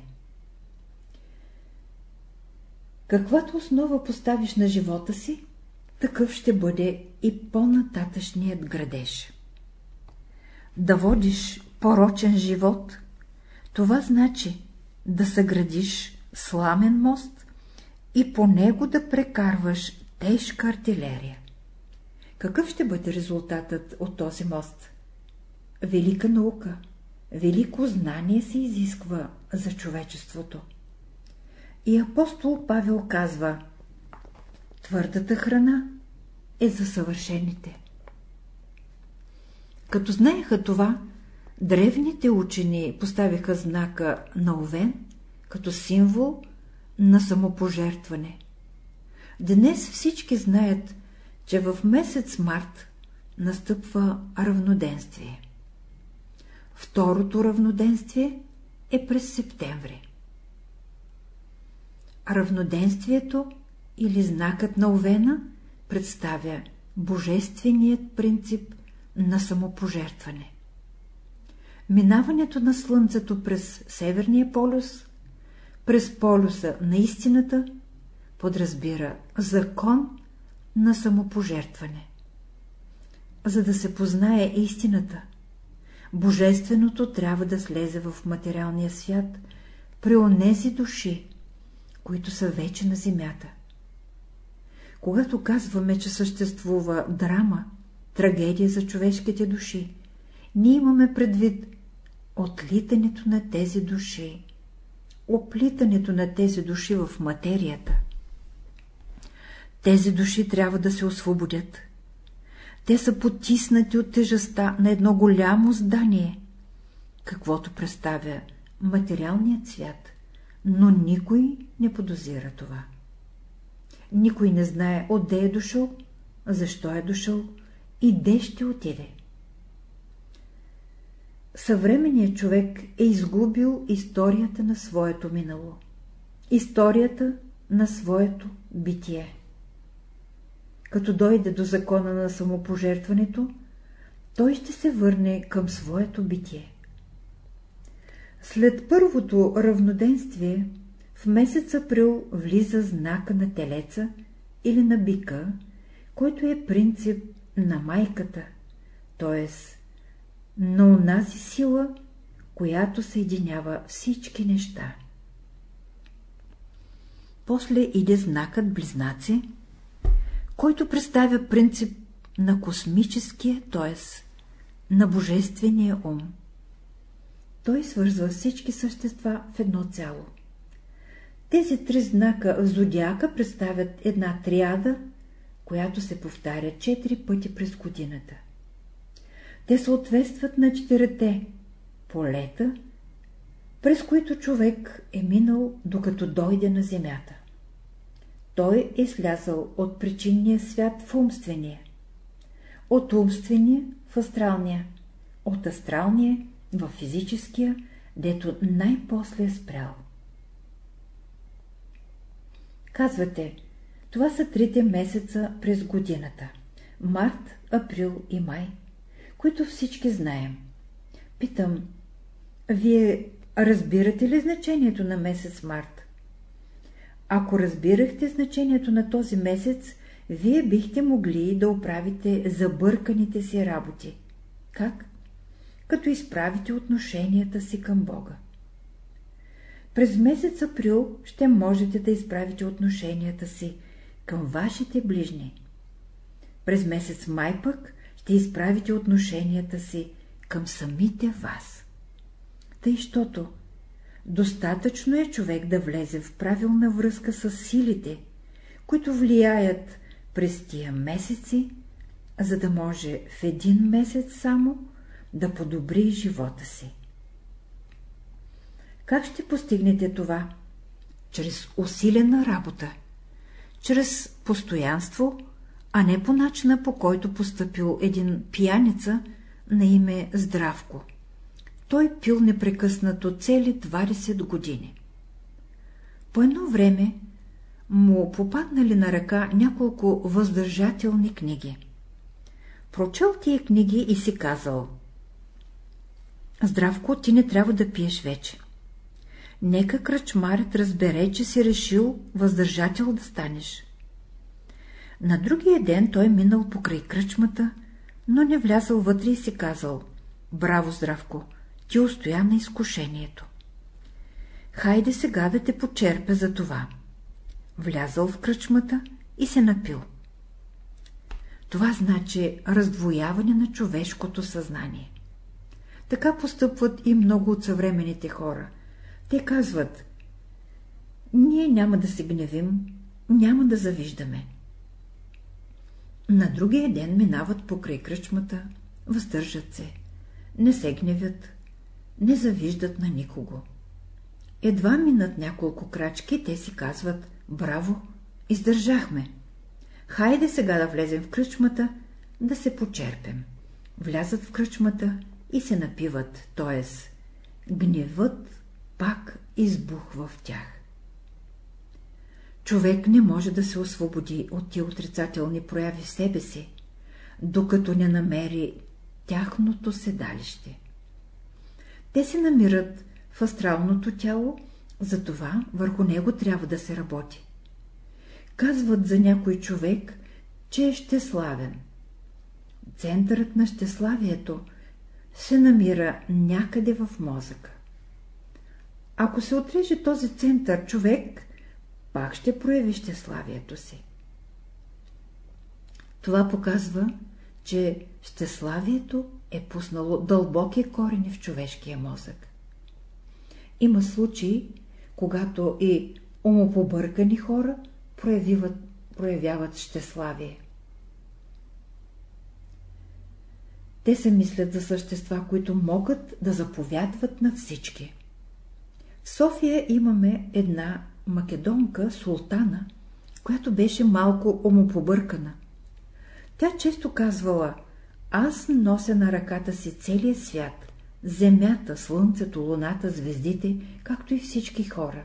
S1: Каквато основа поставиш на живота си, такъв ще бъде и по-нататъчният градеж. Да водиш порочен живот, това значи да съградиш сламен мост и по него да прекарваш тежка артилерия. Какъв ще бъде резултатът от този мост? Велика наука, велико знание се изисква за човечеството. И апостол Павел казва Твърдата храна е за съвършените. Като знаеха това, древните учени поставиха знака на Овен като символ на самопожертване. Днес всички знаят, че в месец март настъпва равноденствие. Второто равноденствие е през септември. Равноденствието или знакът на Овена представя божественият принцип на самопожертване. Минаването на Слънцето през Северния полюс, през полюса на истината, подразбира закон на самопожертване. За да се познае истината, Божественото трябва да слезе в материалния свят при онези души, които са вече на земята. Когато казваме, че съществува драма, трагедия за човешките души, ние имаме предвид отлитането на тези души, оплитането на тези души в материята. Тези души трябва да се освободят. Те са потиснати от тежестта на едно голямо здание, каквото представя материалният свят, но никой не подозира това. Никой не знае отде е дошъл, защо е дошъл и де ще отиде. Съвременният човек е изгубил историята на своето минало, историята на своето битие. Като дойде до закона на самопожертването, той ще се върне към своето битие. След първото равноденствие в месец април влиза знака на телеца или на бика, който е принцип на майката, т.е. на онази сила, която съединява всички неща. После иде знакът близнаци, който представя принцип на космическия, т.е. на божествения ум. Той свързва всички същества в едно цяло. Тези три знака в зодиака представят една триада, която се повтаря четири пъти през годината. Те съответстват на четирите полета, през които човек е минал, докато дойде на земята. Той е слязал от причинния свят в умствения, от умствения в астралния, от астралния в физическия, дето най-после е спрял. Казвате, Това са трите месеца през годината – март, април и май, които всички знаем. Питам, вие разбирате ли значението на месец март? Ако разбирахте значението на този месец, вие бихте могли да оправите забърканите си работи. Как? Като изправите отношенията си към Бога. През месец април ще можете да изправите отношенията си към вашите ближни. През месец май пък ще изправите отношенията си към самите вас. Тъй, щото достатъчно е човек да влезе в правилна връзка с силите, които влияят през тия месеци, за да може в един месец само да подобри живота си. Как ще постигнете това? Чрез усилена работа, чрез постоянство, а не по начина, по който поступил един пияница на име Здравко. Той пил непрекъснато цели 20 години. По едно време му попаднали на ръка няколко въздържателни книги. Прочел тия книги и си казал Здравко, ти не трябва да пиеш вече. Нека кръчмарят разбере, че си решил въздържател да станеш. На другия ден той минал покрай кръчмата, но не влязъл вътре и си казал Браво, Здравко, ти устоя на изкушението. Хайде сега да те почерпя за това влязъл в кръчмата и се напил. Това значи раздвояване на човешкото съзнание. Така постъпват и много от съвременните хора. Те казват, ние няма да се гневим, няма да завиждаме. На другия ден минават покрай кръчмата, въздържат се, не се гневят, не завиждат на никого. Едва минат няколко крачки, те си казват Браво! Издържахме! Хайде сега да влезем в кръчмата, да се почерпем. Влязат в кръчмата и се напиват, т.е. гневът пак избухва в тях. Човек не може да се освободи от тия отрицателни прояви в себе си, докато не намери тяхното седалище. Те се намират в астралното тяло затова върху него трябва да се работи. Казват за някой човек, че е щеславен. Центърът на щеславието се намира някъде в мозъка. Ако се отреже този център, човек пак ще прояви щеславието си. Това показва, че щеславието е пуснало дълбоки корени в човешкия мозък. Има случаи, когато и умопобъркани хора проявяват, щеславие. Те се мислят за същества, които могат да заповядват на всички. В София имаме една македонка, султана, която беше малко умопобъркана. Тя често казвала, аз нося на ръката си целия свят, земята, слънцето, луната, звездите, както и всички хора.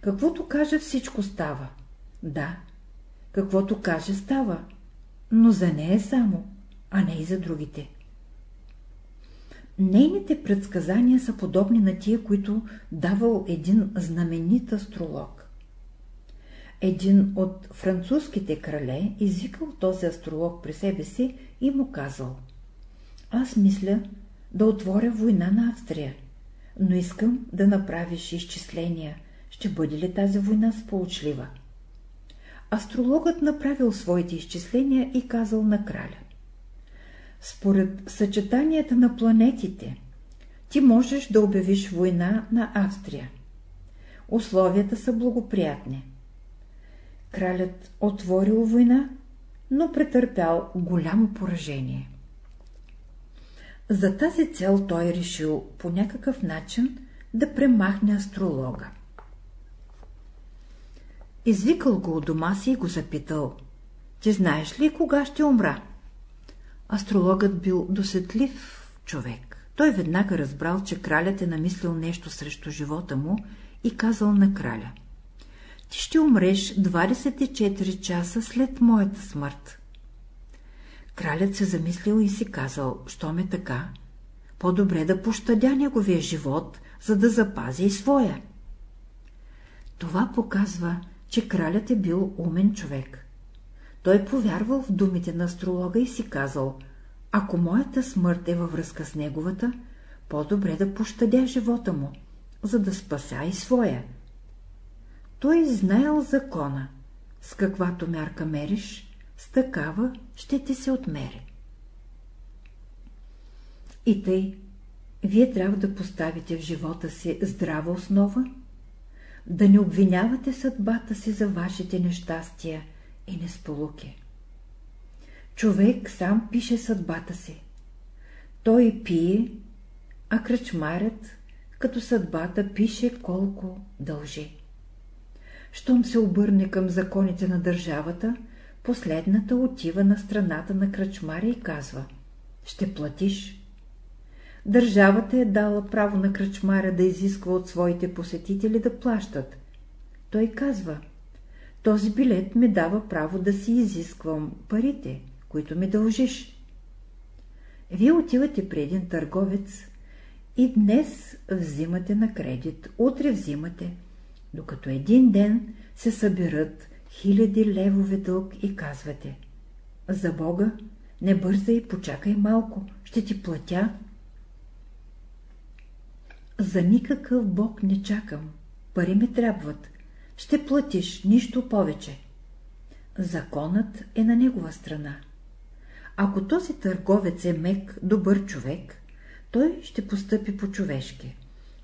S1: Каквото каже, всичко става. Да, каквото каже, става, но за нея само, а не и за другите. Нейните предсказания са подобни на тия, които давал един знаменит астролог. Един от французските крале извикал този астролог при себе си и му казал Аз мисля, да отворя война на Австрия, но искам да направиш изчисления, ще бъде ли тази война сполучлива. Астрологът направил своите изчисления и казал на краля. Според съчетанията на планетите, ти можеш да обявиш война на Австрия. Условията са благоприятни. Кралят отворил война, но претърпял голямо поражение. За тази цел той решил по някакъв начин да премахне астролога. Извикал го от дома си и го запитал. Ти знаеш ли кога ще умра? Астрологът бил досетлив човек. Той веднага разбрал, че кралят е намислил нещо срещу живота му и казал на краля. ти ще умреш 24 часа след моята смърт. Кралят се замислил и си казал, що ме така, по-добре да пощадя неговия живот, за да запази и своя. Това показва, че кралят е бил умен човек. Той повярвал в думите на астролога и си казал, ако моята смърт е във връзка с неговата, по-добре да пощадя живота му, за да спася и своя. Той знаел закона, с каквато мярка мериш, с такава ще ти се отмери. И тъй, вие трябва да поставите в живота си здрава основа, да не обвинявате съдбата си за вашите нещастия и несполуки. Човек сам пише съдбата си. Той пие, а кръчмарят, като съдбата, пише колко дължи. Щом се обърне към законите на държавата, последната отива на страната на кръчмаря и казва – ще платиш. Държавата е дала право на кръчмаря да изисква от своите посетители да плащат. Той казва – този билет ме дава право да си изисквам парите, които ми дължиш. Вие отивате при един търговец и днес взимате на кредит, утре взимате, докато един ден се съберат хиляди левове дълг и казвате «За Бога, не бързай, почакай малко, ще ти платя». За никакъв Бог не чакам, пари ми трябват, ще платиш, нищо повече. Законът е на негова страна. Ако този търговец е мек, добър човек, той ще постъпи по-човешки.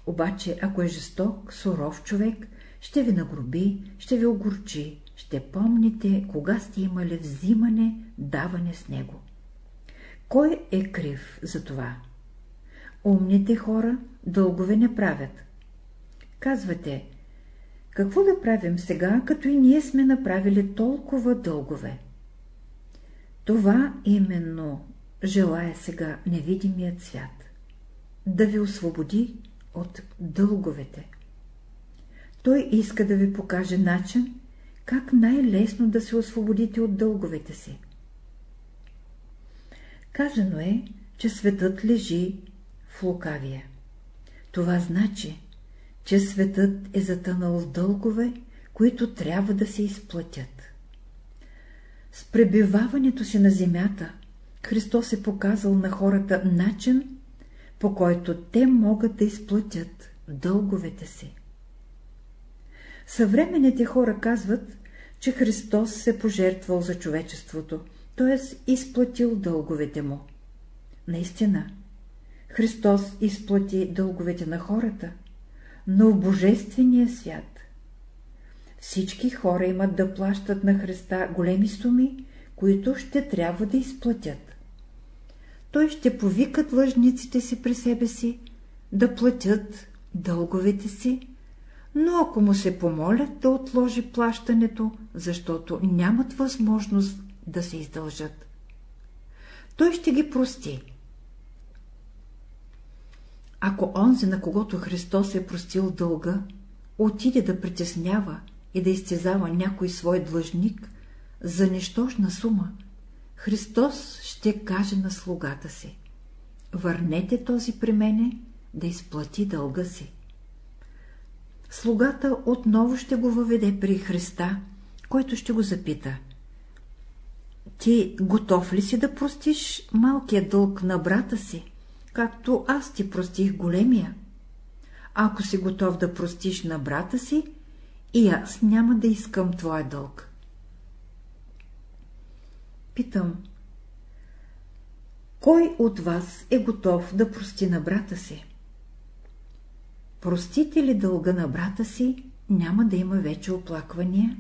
S1: Обаче, ако е жесток, суров човек, ще ви нагроби, ще ви огорчи, ще помните, кога сте имали взимане, даване с него. Кой е крив за това? Умните хора дългове не правят. Казвате, какво да правим сега, като и ние сме направили толкова дългове? Това именно желая сега невидимият свят. Да ви освободи от дълговете. Той иска да ви покаже начин, как най-лесно да се освободите от дълговете си. Казано е, че светът лежи в лукавия. Това значи, че светът е затънал дългове, които трябва да се изплатят. С пребиваването си на земята, Христос е показал на хората начин, по който те могат да изплатят дълговете си. Съвременните хора казват, че Христос се пожертвал за човечеството, т.е. изплатил дълговете му. Наистина, Христос изплати дълговете на хората, но в Божествения свят. Всички хора имат да плащат на Христа големи суми, които ще трябва да изплатят. Той ще повика длъжниците си при себе си, да платят дълговете си, но ако му се помолят да отложи плащането, защото нямат възможност да се издължат. Той ще ги прости. Ако онзи, на когото Христос е простил дълга, отиде да притеснява и да изтезава някой свой длъжник за нищожна сума, Христос ще каже на слугата си Върнете този при мене да изплати дълга си слугата отново ще го въведе при Христа, който ще го запита. Ти готов ли си да простиш малкият дълг на брата си, както аз ти простих големия? Ако си готов да простиш на брата си, и аз няма да искам твоя дълг. Питам, кой от вас е готов да прости на брата си? Простите ли дълга на брата си, няма да има вече оплаквания,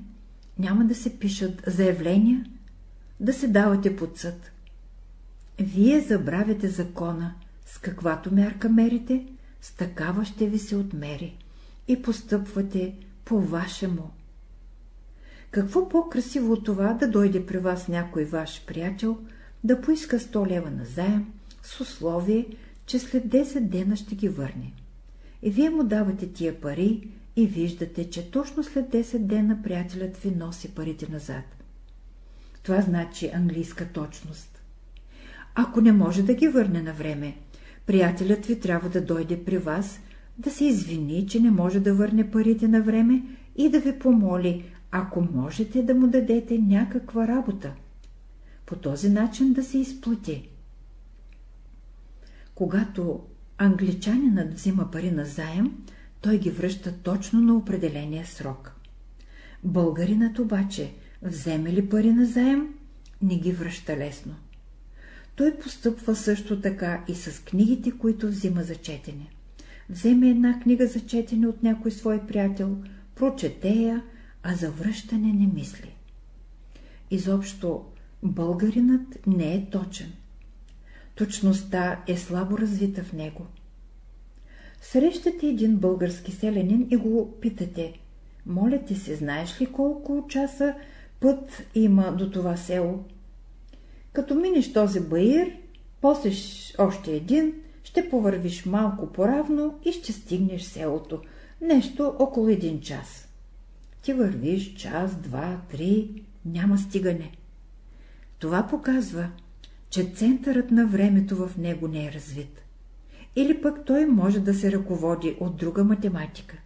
S1: няма да се пишат заявления, да се давате под съд. Вие забравяте закона, с каквато мярка мерите, с такава ще ви се отмери и постъпвате по-вашему. Какво по-красиво от това да дойде при вас някой ваш приятел, да поиска 100 лева на заем, с условие, че след 10 дена ще ги върне и вие му давате тия пари и виждате, че точно след 10 дена приятелят ви носи парите назад. Това значи английска точност. Ако не може да ги върне на време, приятелят ви трябва да дойде при вас, да се извини, че не може да върне парите на време и да ви помоли, ако можете да му дадете някаква работа. По този начин да се изплати. Когато англичанинът взима пари на заем, той ги връща точно на определения срок. Българинът обаче, вземе ли пари на заем, не ги връща лесно. Той постъпва също така и с книгите, които взима за четене. Вземе една книга за четене от някой свой приятел, прочете я, а за връщане не мисли. Изобщо българинът не е точен. Точността е слабо развита в него. Срещате един български селянин и го питате, моля ти се, знаеш ли колко часа път има до това село? Като минеш този баир, после още един, ще повървиш малко поравно и ще стигнеш селото. Нещо около един час. Ти вървиш час, два, три, няма стигане. Това показва, че центърът на времето в него не е развит. Или пък той може да се ръководи от друга математика.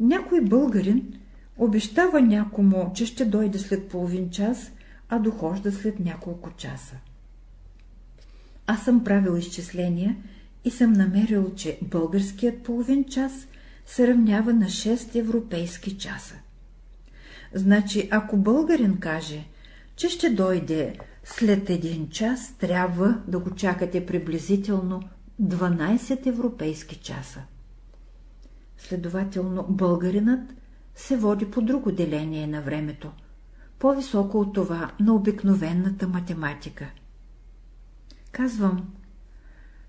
S1: Някой българин обещава някому, че ще дойде след половин час, а дохожда след няколко часа. Аз съм правил изчисления и съм намерил, че българският половин час се равнява на 6 европейски часа. Значи, ако българин каже, че ще дойде след един час, трябва да го чакате приблизително 12 европейски часа. Следователно, българинът се води по друго деление на времето, по-високо от това на обикновената математика. Казвам,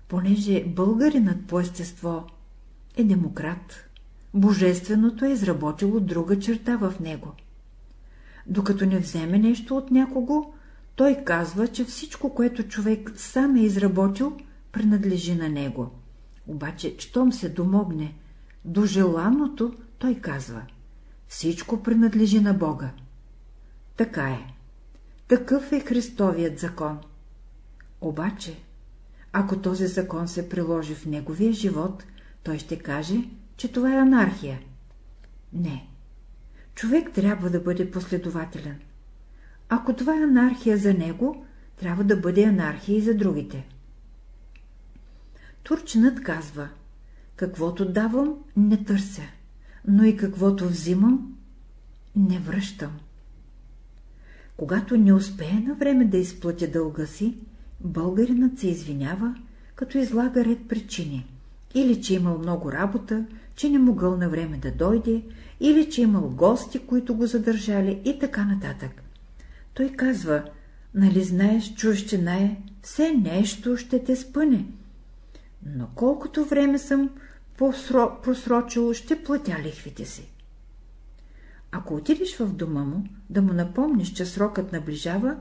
S1: понеже българинът по естество е демократ, божественото е изработило друга черта в него. Докато не вземе нещо от някого, той казва, че всичко, което човек сам е изработил, принадлежи на него. Обаче, щом се домогне до желаното, той казва, всичко принадлежи на Бога. Така е. Такъв е Христовият закон. Обаче, ако този закон се приложи в неговия живот, той ще каже, че това е анархия. Не. Човек трябва да бъде последователен. Ако това е анархия за него, трябва да бъде анархия и за другите. Турчинът казва, каквото давам, не търся, но и каквото взимам, не връщам. Когато не успее на време да изплатя дълга си, българинът се извинява, като излага ред причини. Или че имал много работа, че не могъл на време да дойде, или че имал гости, които го задържали и така нататък. Той казва, нали знаеш, чужщина е, все нещо ще те спъне. Но колкото време съм просрочил, ще платя лихвите си. Ако отидеш в дома му, да му напомниш, че срокът наближава,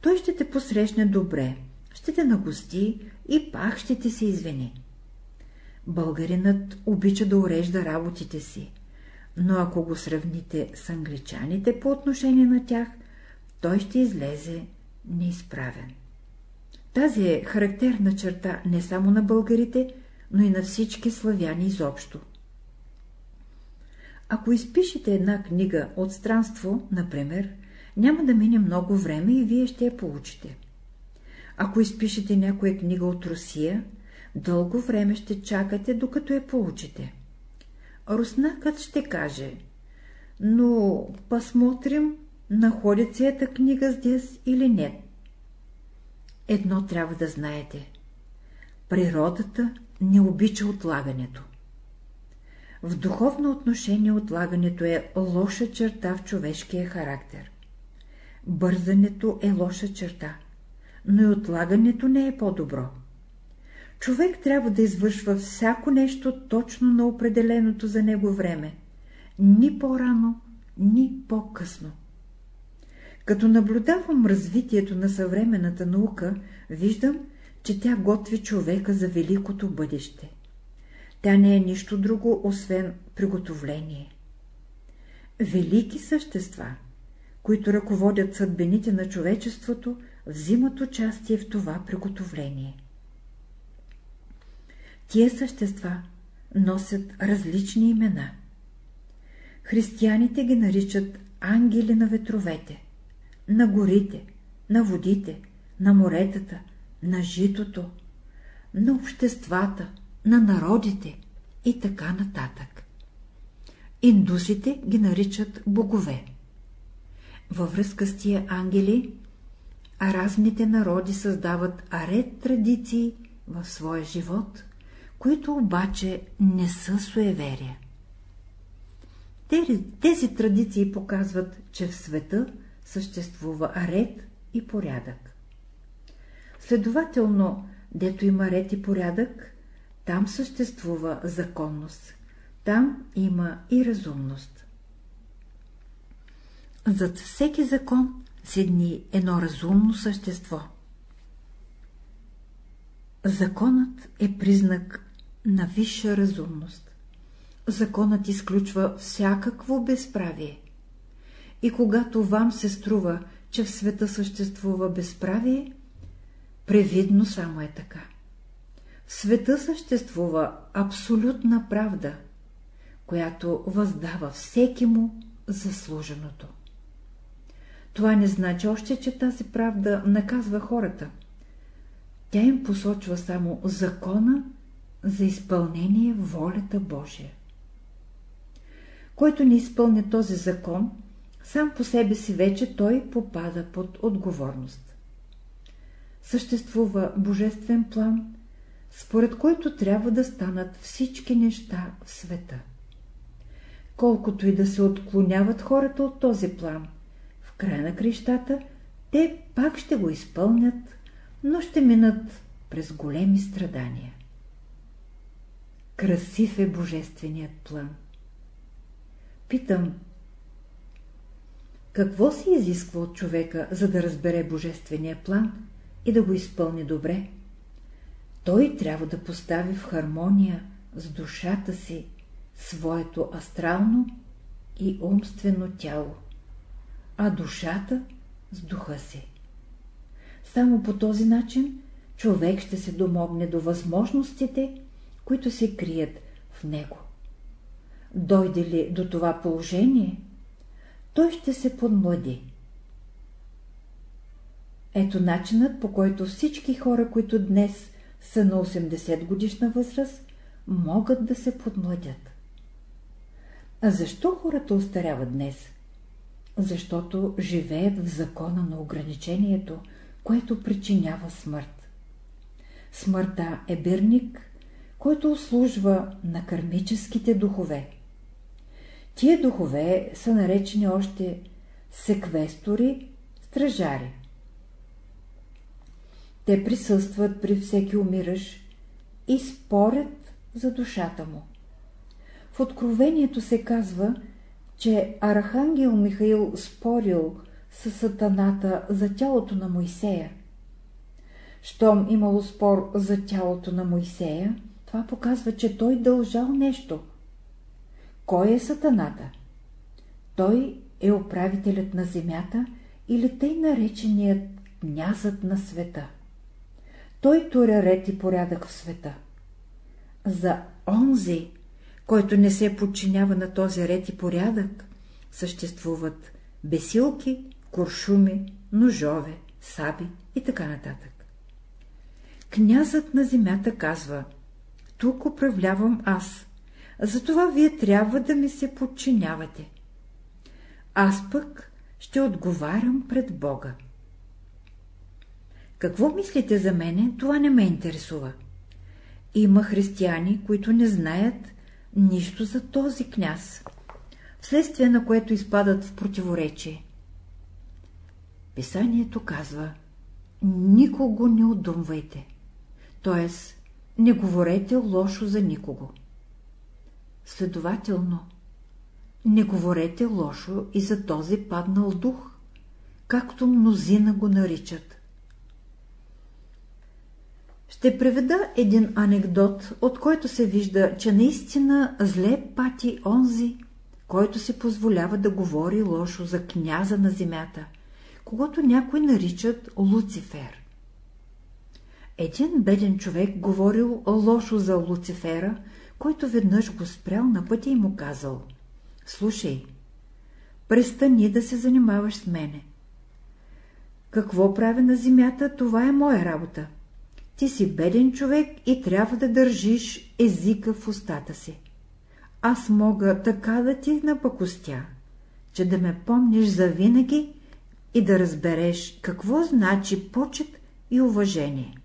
S1: той ще те посрещне добре, ще те нагости и пак ще ти се извини. Българинът обича да урежда работите си, но ако го сравните с англичаните по отношение на тях, той ще излезе неизправен. Тази е характерна черта не само на българите, но и на всички славяни изобщо. Ако изпишете една книга от странство, например, няма да мине много време и вие ще я получите. Ако изпишете някоя книга от Русия, дълго време ще чакате, докато я получите. Руснакът ще каже, но посмотрим, находит се эта книга здесь или нет. Едно трябва да знаете. Природата не обича отлагането. В духовно отношение отлагането е лоша черта в човешкия характер. Бързането е лоша черта, но и отлагането не е по-добро. Човек трябва да извършва всяко нещо точно на определеното за него време, ни по-рано, ни по-късно. Като наблюдавам развитието на съвременната наука, виждам, че тя готви човека за великото бъдеще. Тя не е нищо друго, освен приготовление. Велики същества, които ръководят съдбените на човечеството, взимат участие в това приготовление. Тие същества носят различни имена. Християните ги наричат ангели на ветровете, на горите, на водите, на моретата, на житото, на обществата, на народите и така нататък. Индусите ги наричат богове. Във връзка с тия ангели, а разните народи създават аред традиции в своя живот, които обаче не са суеверия. Тези традиции показват, че в света съществува ред и порядък. Следователно, дето има ред и порядък, там съществува законност, там има и разумност. Зад всеки закон седни едно разумно същество. Законът е признак на висша разумност. Законът изключва всякакво безправие. И когато вам се струва, че в света съществува безправие, превидно само е така. Света съществува абсолютна правда, която въздава всеки му заслуженото. Това не значи още, че тази правда наказва хората. Тя им посочва само закона за изпълнение волята Божия. Който не изпълня този закон, сам по себе си вече той попада под отговорност. Съществува божествен план, според който трябва да станат всички неща в света. Колкото и да се отклоняват хората от този план, в края на крещата, те пак ще го изпълнят, но ще минат през големи страдания. Красив е божественият план. Питам, какво се изисква от човека, за да разбере божествения план и да го изпълни добре? Той трябва да постави в хармония с душата си своето астрално и умствено тяло, а душата с духа си. Само по този начин човек ще се домогне до възможностите, които се крият в него. Дойде ли до това положение, той ще се подмлади. Ето начинът, по който всички хора, които днес са на 80 годишна възраст, могат да се подмладят. А защо хората остаряват днес? Защото живеят в закона на ограничението, което причинява смърт. Смъртта е бирник, който услужва на кармическите духове. Тия духове са наречени още секвестори, стражари. Те присъстват при всеки умираш и спорят за душата му. В Откровението се казва, че Архангел Михаил спорил с сатаната за тялото на Моисея. Щом имало спор за тялото на Моисея, това показва, че той дължал нещо. Кой е сатаната? Той е управителят на земята или тъй нареченият князът на света. Той туря ред и порядък в света. За онзи, който не се подчинява на този ред и порядък, съществуват бесилки, куршуми, ножове, саби и така нататък. Князът на земята казва – тук управлявам аз, затова вие трябва да ми се подчинявате. Аз пък ще отговарям пред Бога. Какво мислите за мене, това не ме интересува. Има християни, които не знаят нищо за този княз, вследствие на което изпадат в противоречие. Писанието казва, никого не удумвайте, т.е не говорете лошо за никого. Следователно, не говорете лошо и за този паднал дух, както мнозина го наричат. Ще преведа един анекдот, от който се вижда, че наистина зле пати онзи, който се позволява да говори лошо за княза на земята, когато някой наричат Луцифер. Един беден човек говорил лошо за Луцифера, който веднъж го спрял на пътя и му казал — Слушай, престани да се занимаваш с мене. Какво правя на земята, това е моя работа. Ти си беден човек и трябва да държиш езика в устата си. Аз мога така да ти напакостя, че да ме помниш за винаги и да разбереш какво значи почет и уважение.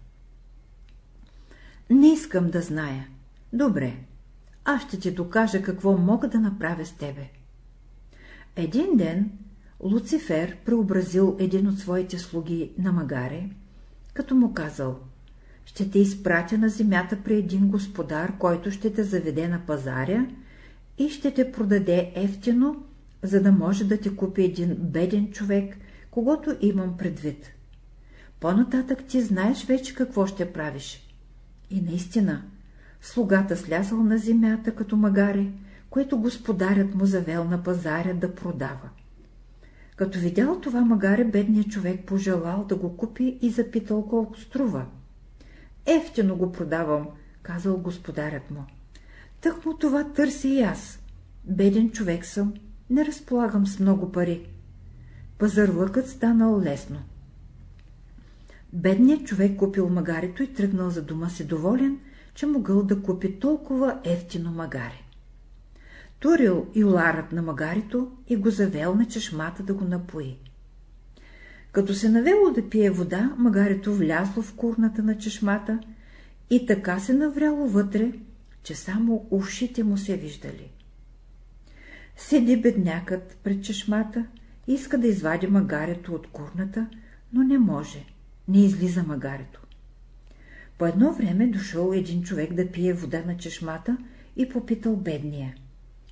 S1: Не искам да зная. Добре, аз ще ти докажа какво мога да направя с тебе. Един ден Луцифер преобразил един от своите слуги на магаре, като му казал «Ще те изпратя на земята при един господар, който ще те заведе на пазаря и ще те продаде ефтино, за да може да те купи един беден човек, когато имам предвид. По-нататък ти знаеш вече какво ще правиш. И наистина, слугата слязал на земята като магаре, което господарят му завел на пазаря да продава. Като видял това магаре, бедният човек пожелал да го купи и запитал колко струва. Ефтино го продавам, казал господарят му. Тък му това търси и аз. Беден човек съм, не разполагам с много пари. Пазарлъкът станал лесно. Бедният човек купил магарето и тръгнал за дома си доволен, че могъл да купи толкова ефтино магаре. Турил юларът на магарето и го завел на чешмата да го напои. Като се навело да пие вода, магарето влязло в курната на чешмата и така се навряло вътре, че само ушите му се виждали. Седи беднякът пред чешмата, иска да извади магарето от курната, но не може, не излиза магарето. По едно време дошъл един човек да пие вода на чешмата и попитал бедния.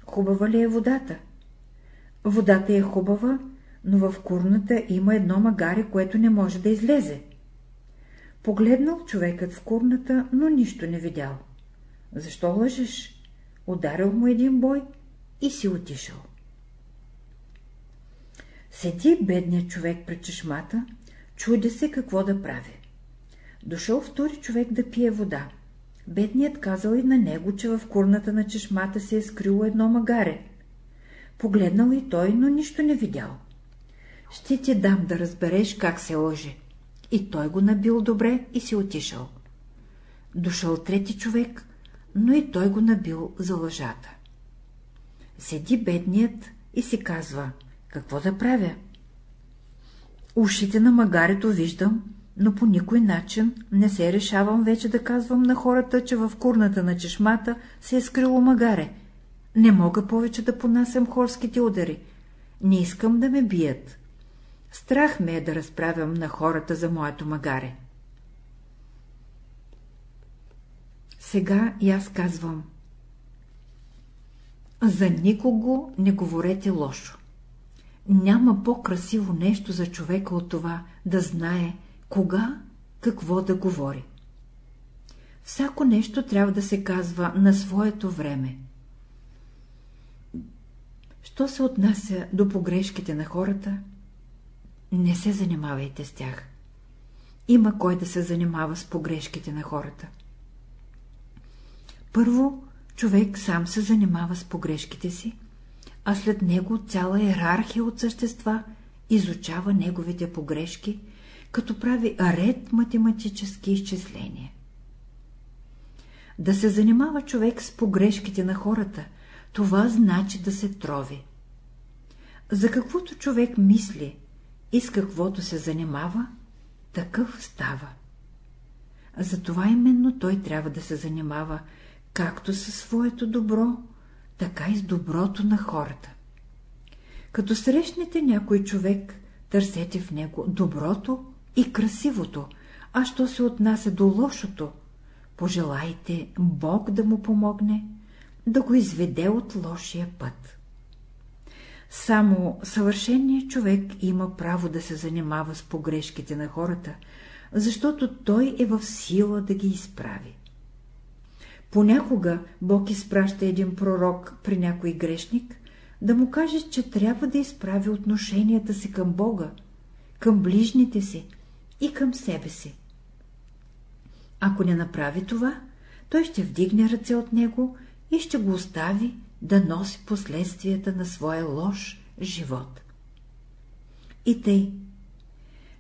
S1: Хубава ли е водата? Водата е хубава, но в курната има едно магаре, което не може да излезе. Погледнал човекът в курната, но нищо не видял. Защо лъжеш? Ударил му един бой и си отишъл. Седи бедният човек пред чешмата, чуди се какво да прави. Дошъл втори човек да пие вода. Бедният казал и на него, че в курната на чешмата се е скрило едно магаре. Погледнал и той, но нищо не видял. Ще ти дам да разбереш как се лъже. И той го набил добре и си отишъл. Дошъл трети човек, но и той го набил за лъжата. Седи бедният и си казва, какво да правя? Ушите на магарето виждам, но по никой начин не се решавам вече да казвам на хората, че в курната на чешмата се е скрило магаре. Не мога повече да понасям хорските удари. Не искам да ме бият. Страх ме е да разправям на хората за моето магаре. Сега и аз казвам. За никого не говорете лошо. Няма по-красиво нещо за човека от това да знае, кога, какво да говори. Всяко нещо трябва да се казва на своето време. Що се отнася до погрешките на хората, не се занимавайте с тях. Има кой да се занимава с погрешките на хората. Първо, човек сам се занимава с погрешките си, а след него цяла иерархия от същества изучава неговите погрешки като прави ред математически изчисления. Да се занимава човек с погрешките на хората, това значи да се трови. За каквото човек мисли и с каквото се занимава, такъв става. Затова именно той трябва да се занимава както със своето добро, така и с доброто на хората. Като срещнете някой човек, търсете в него доброто и красивото, а що се отнася до лошото, пожелайте Бог да му помогне, да го изведе от лошия път. Само съвършеният човек има право да се занимава с погрешките на хората, защото той е в сила да ги изправи. Понякога Бог изпраща един пророк при някой грешник, да му каже, че трябва да изправи отношенията си към Бога, към ближните си и към себе си. Ако не направи това, той ще вдигне ръце от него и ще го остави да носи последствията на своя лош живот. И тъй,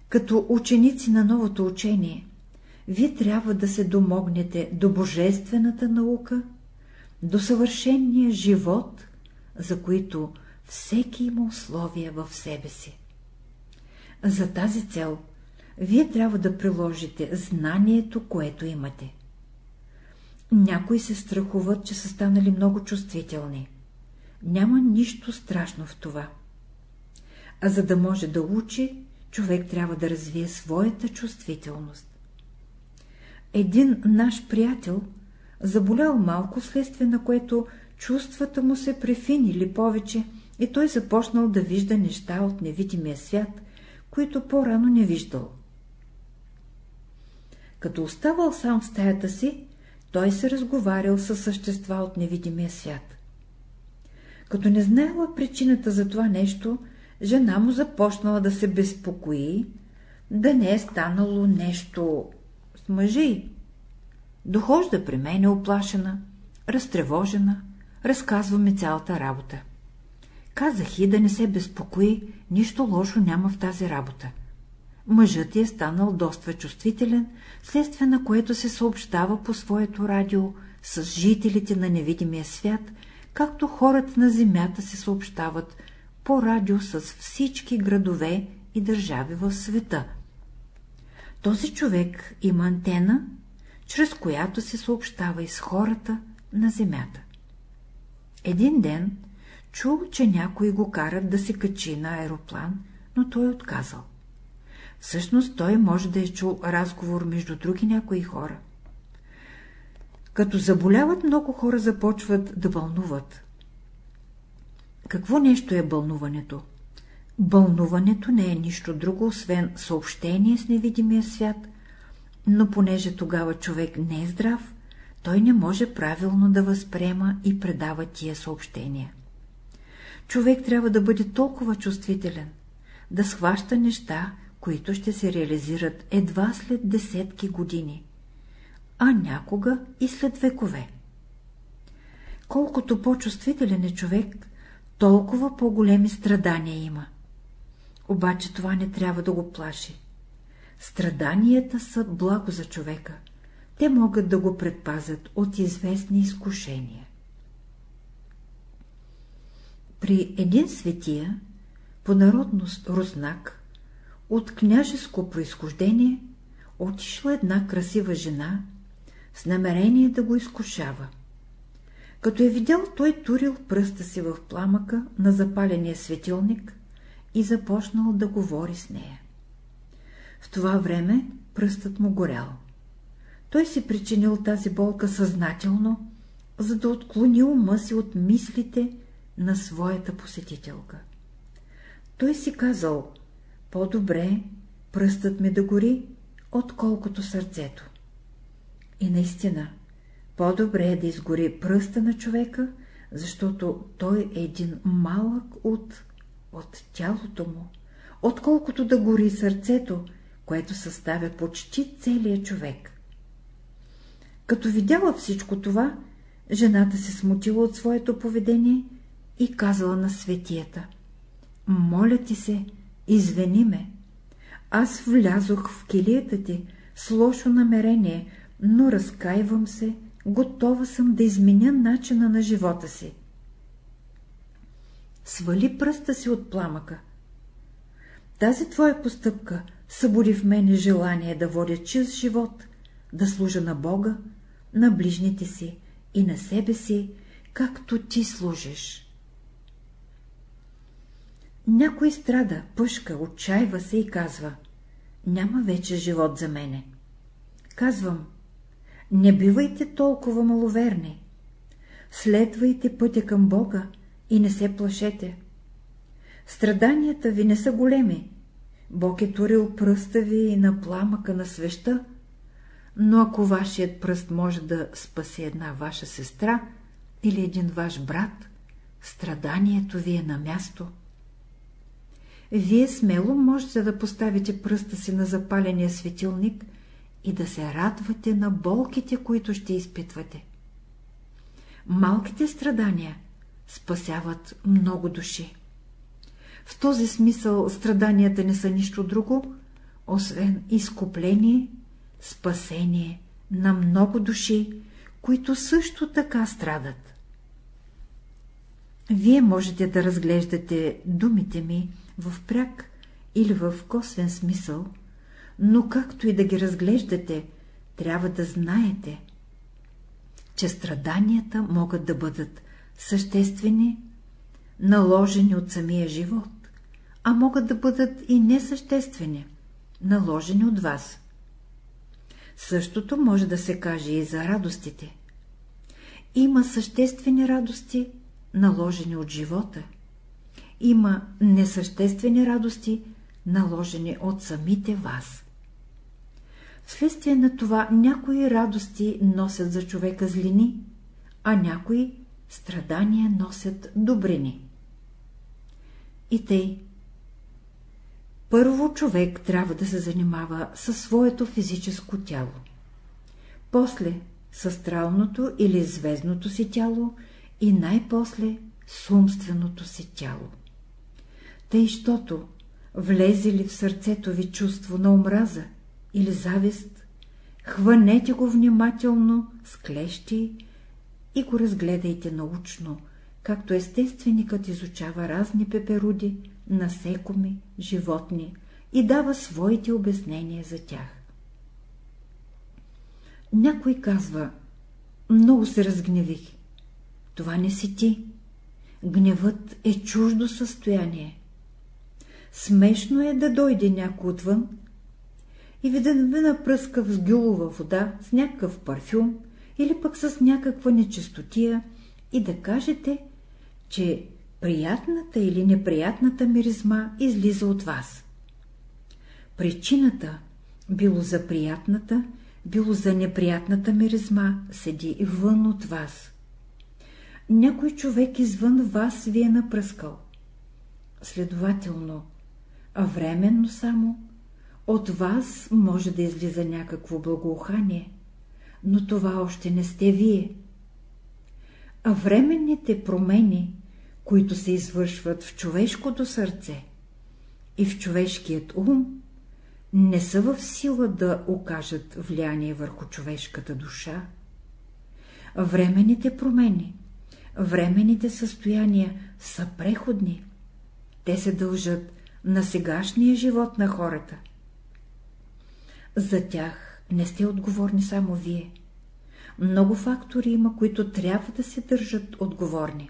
S1: като ученици на новото учение, вие трябва да се домогнете до божествената наука, до съвършения живот, за които всеки има условия в себе си. За тази цел вие трябва да приложите знанието, което имате. Някои се страхуват, че са станали много чувствителни. Няма нищо страшно в това. А за да може да учи, човек трябва да развие своята чувствителност. Един наш приятел заболял малко, следствие на което чувствата му се префинили повече и той започнал да вижда неща от невидимия свят, които по-рано не виждал. Като оставал сам в стаята си, той се разговарял с същества от невидимия свят. Като не знаела причината за това нещо, жена му започнала да се безпокои, да не е станало нещо с мъжи. Дохожда при мен оплашена, разтревожена, разказва ми цялата работа. Казах и да не се безпокои, нищо лошо няма в тази работа. Мъжът е станал доста чувствителен, следствие на което се съобщава по своето радио с жителите на невидимия свят, както хората на земята се съобщават по радио с всички градове и държави в света. Този човек има антена, чрез която се съобщава и с хората на земята. Един ден чул, че някои го карат да се качи на аероплан, но той е отказал. Всъщност той може да е чул разговор между други някои хора. Като заболяват, много хора започват да вълнуват. Какво нещо е бълнуването? Бълнуването не е нищо друго, освен съобщение с невидимия свят, но понеже тогава човек не е здрав, той не може правилно да възприема и предава тия съобщения. Човек трябва да бъде толкова чувствителен, да схваща неща, които ще се реализират едва след десетки години, а някога и след векове. Колкото по-чувствителен е човек, толкова по-големи страдания има. Обаче това не трябва да го плаши. Страданията са благо за човека. Те могат да го предпазят от известни изкушения. При един светия, по народност рузнак, от княжеско происхождение, отишла една красива жена с намерение да го изкушава. Като е видял, той турил пръста си в пламъка на запаления светилник и започнал да говори с нея. В това време пръстът му горял. Той си причинил тази болка съзнателно, за да отклони ума си от мислите на своята посетителка. Той си казал, по-добре пръстът ми да гори, отколкото сърцето. И наистина, по-добре е да изгори пръста на човека, защото той е един малък от, от тялото му, отколкото да гори сърцето, което съставя почти целия човек. Като видяла всичко това, жената се смутила от своето поведение и казала на светията. Моля ти се, извини ме. Аз влязох в килията ти с лошо намерение, но разкаивам се, готова съм да изменя начина на живота си. Свали пръста си от пламъка. Тази твоя постъпка събуди в мене желание да водя чист живот, да служа на Бога, на ближните си и на себе си, както ти служиш. Някой страда, пъшка, отчаива се и казва — няма вече живот за мене. Казвам — не бивайте толкова маловерни. Следвайте пътя към Бога и не се плашете. Страданията ви не са големи, Бог е турил пръста ви и на пламъка на свеща, но ако вашият пръст може да спаси една ваша сестра или един ваш брат, страданието ви е на място. Вие смело можете да поставите пръста си на запаления светилник и да се радвате на болките, които ще изпитвате. Малките страдания спасяват много души. В този смисъл страданията не са нищо друго, освен изкупление, спасение на много души, които също така страдат. Вие можете да разглеждате думите ми в пряк или в косвен смисъл, но както и да ги разглеждате, трябва да знаете, че страданията могат да бъдат съществени, наложени от самия живот, а могат да бъдат и несъществени, наложени от вас. Същото може да се каже и за радостите. Има съществени радости, наложени от живота. Има несъществени радости, наложени от самите вас. Вследствие на това някои радости носят за човека злини, а някои страдания носят добрини. И тъй. Първо човек трябва да се занимава със своето физическо тяло. После с астралното или звездното си тяло и най-после с умственото си тяло. Тъй, щото влезе ли в сърцето ви чувство на омраза или завист, хванете го внимателно с клещи и го разгледайте научно, както естественикът изучава разни пеперуди, насекоми, животни и дава своите обяснения за тях. Някой казва, много се разгневих. Това не си ти. Гневът е чуждо състояние. Смешно е да дойде някой отвън и ви да ви напръска в сгюлова вода с някакъв парфюм или пък с някаква нечистотия и да кажете, че приятната или неприятната миризма излиза от вас. Причината, било за приятната, било за неприятната миризма, седи вън от вас. Някой човек извън вас ви е напръскал. Следователно, а временно само, от вас може да излиза някакво благоухание, но това още не сте вие. А временните промени, които се извършват в човешкото сърце и в човешкият ум, не са в сила да окажат влияние върху човешката душа. Временните промени, временните състояния са преходни. Те се дължат на сегашния живот на хората. За тях не сте отговорни само вие. Много фактори има, които трябва да се държат отговорни.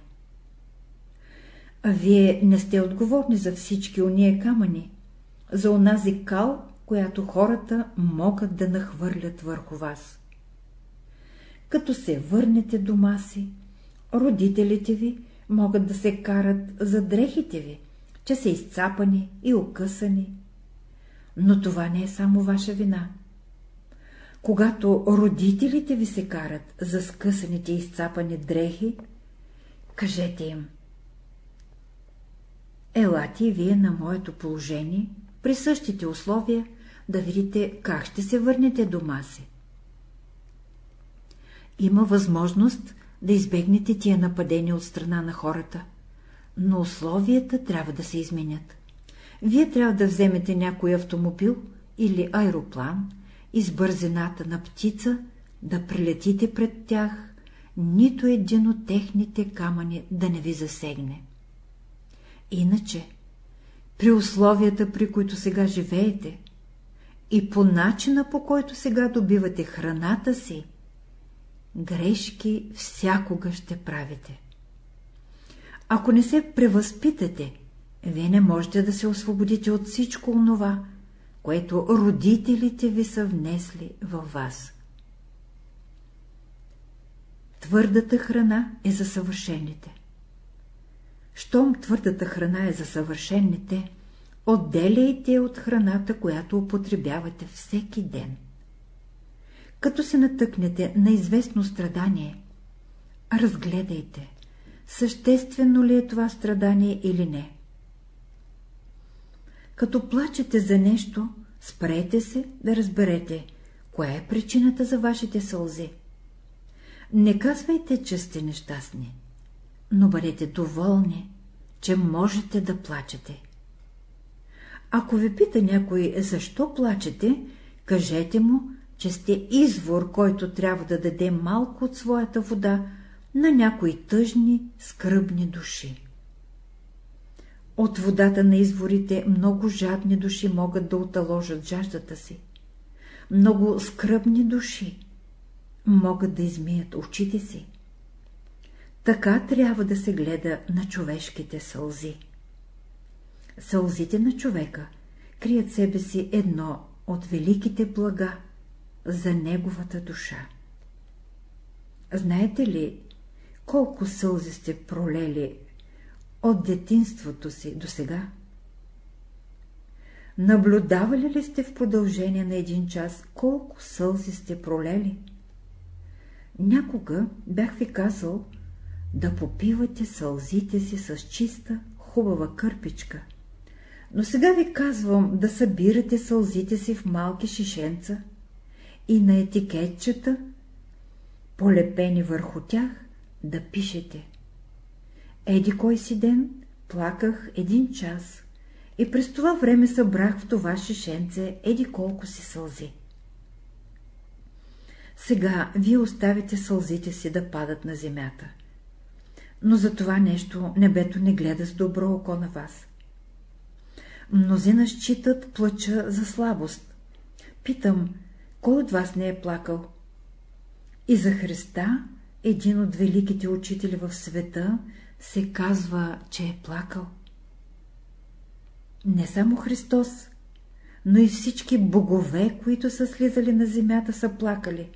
S1: А вие не сте отговорни за всички уния камъни, за онази кал, която хората могат да нахвърлят върху вас. Като се върнете дома си, родителите ви могат да се карат за дрехите ви, че са изцапани и окъсани. Но това не е само ваша вина. Когато родителите ви се карат за скъсаните и изцапани дрехи, кажете им Елате и вие на моето положение, при същите условия, да видите как ще се върнете дома си. Има възможност да избегнете тия нападения от страна на хората, но условията трябва да се изменят. Вие трябва да вземете някой автомобил или аероплан и с бързината на птица да прилетите пред тях, нито един от техните камъни да не ви засегне. Иначе, при условията, при които сега живеете, и по начина, по който сега добивате храната си, грешки всякога ще правите. Ако не се превъзпитате, вие не можете да се освободите от всичко онова, което родителите ви са внесли във вас. Твърдата храна е за съвършените. Щом твърдата храна е за съвършените, отделяйте от храната, която употребявате всеки ден. Като се натъкнете на известно страдание, разгледайте, съществено ли е това страдание или не. Като плачете за нещо, спрете се да разберете, коя е причината за вашите сълзи. Не казвайте, че сте нещастни, но бъдете доволни, че можете да плачете. Ако ви пита някой защо плачете, кажете му, че сте извор, който трябва да даде малко от своята вода на някои тъжни, скръбни души. От водата на изворите много жадни души могат да оталожат жаждата си. Много скръбни души могат да измият очите си. Така трябва да се гледа на човешките сълзи. Сълзите на човека крият себе си едно от великите блага за неговата душа. Знаете ли, колко сълзи сте пролели от детинството си до сега? Наблюдавали ли сте в продължение на един час колко сълзи сте пролели? Някога бях ви казал да попивате сълзите си с чиста, хубава кърпичка. Но сега ви казвам да събирате сълзите си в малки шишенца и на етикетчета, полепени върху тях, да пишете. Еди кой си ден плаках един час и през това време събрах в това шишенце еди колко си сълзи. Сега вие оставите сълзите си да падат на земята. Но за това нещо небето не гледа с добро око на вас. Мнозина считат плача за слабост. Питам, кой от вас не е плакал? И за Христа, един от великите учители в света, се казва, че е плакал. Не само Христос, но и всички богове, които са слизали на земята, са плакали.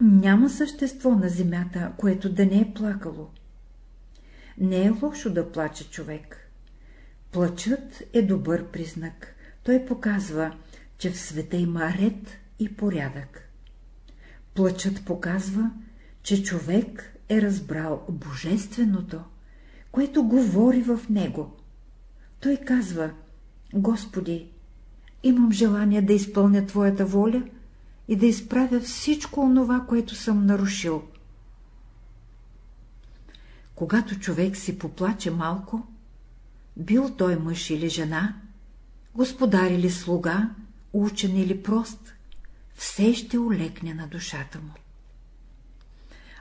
S1: Няма същество на земята, което да не е плакало. Не е лошо да плаче човек. Плачът е добър признак. Той показва, че в света има ред и порядък. Плачът показва, че човек е разбрал божественото, което говори в него. Той казва, Господи, имам желание да изпълня Твоята воля и да изправя всичко онова, което съм нарушил. Когато човек си поплаче малко, бил той мъж или жена, господар или слуга, учен или прост, все ще олекне на душата му.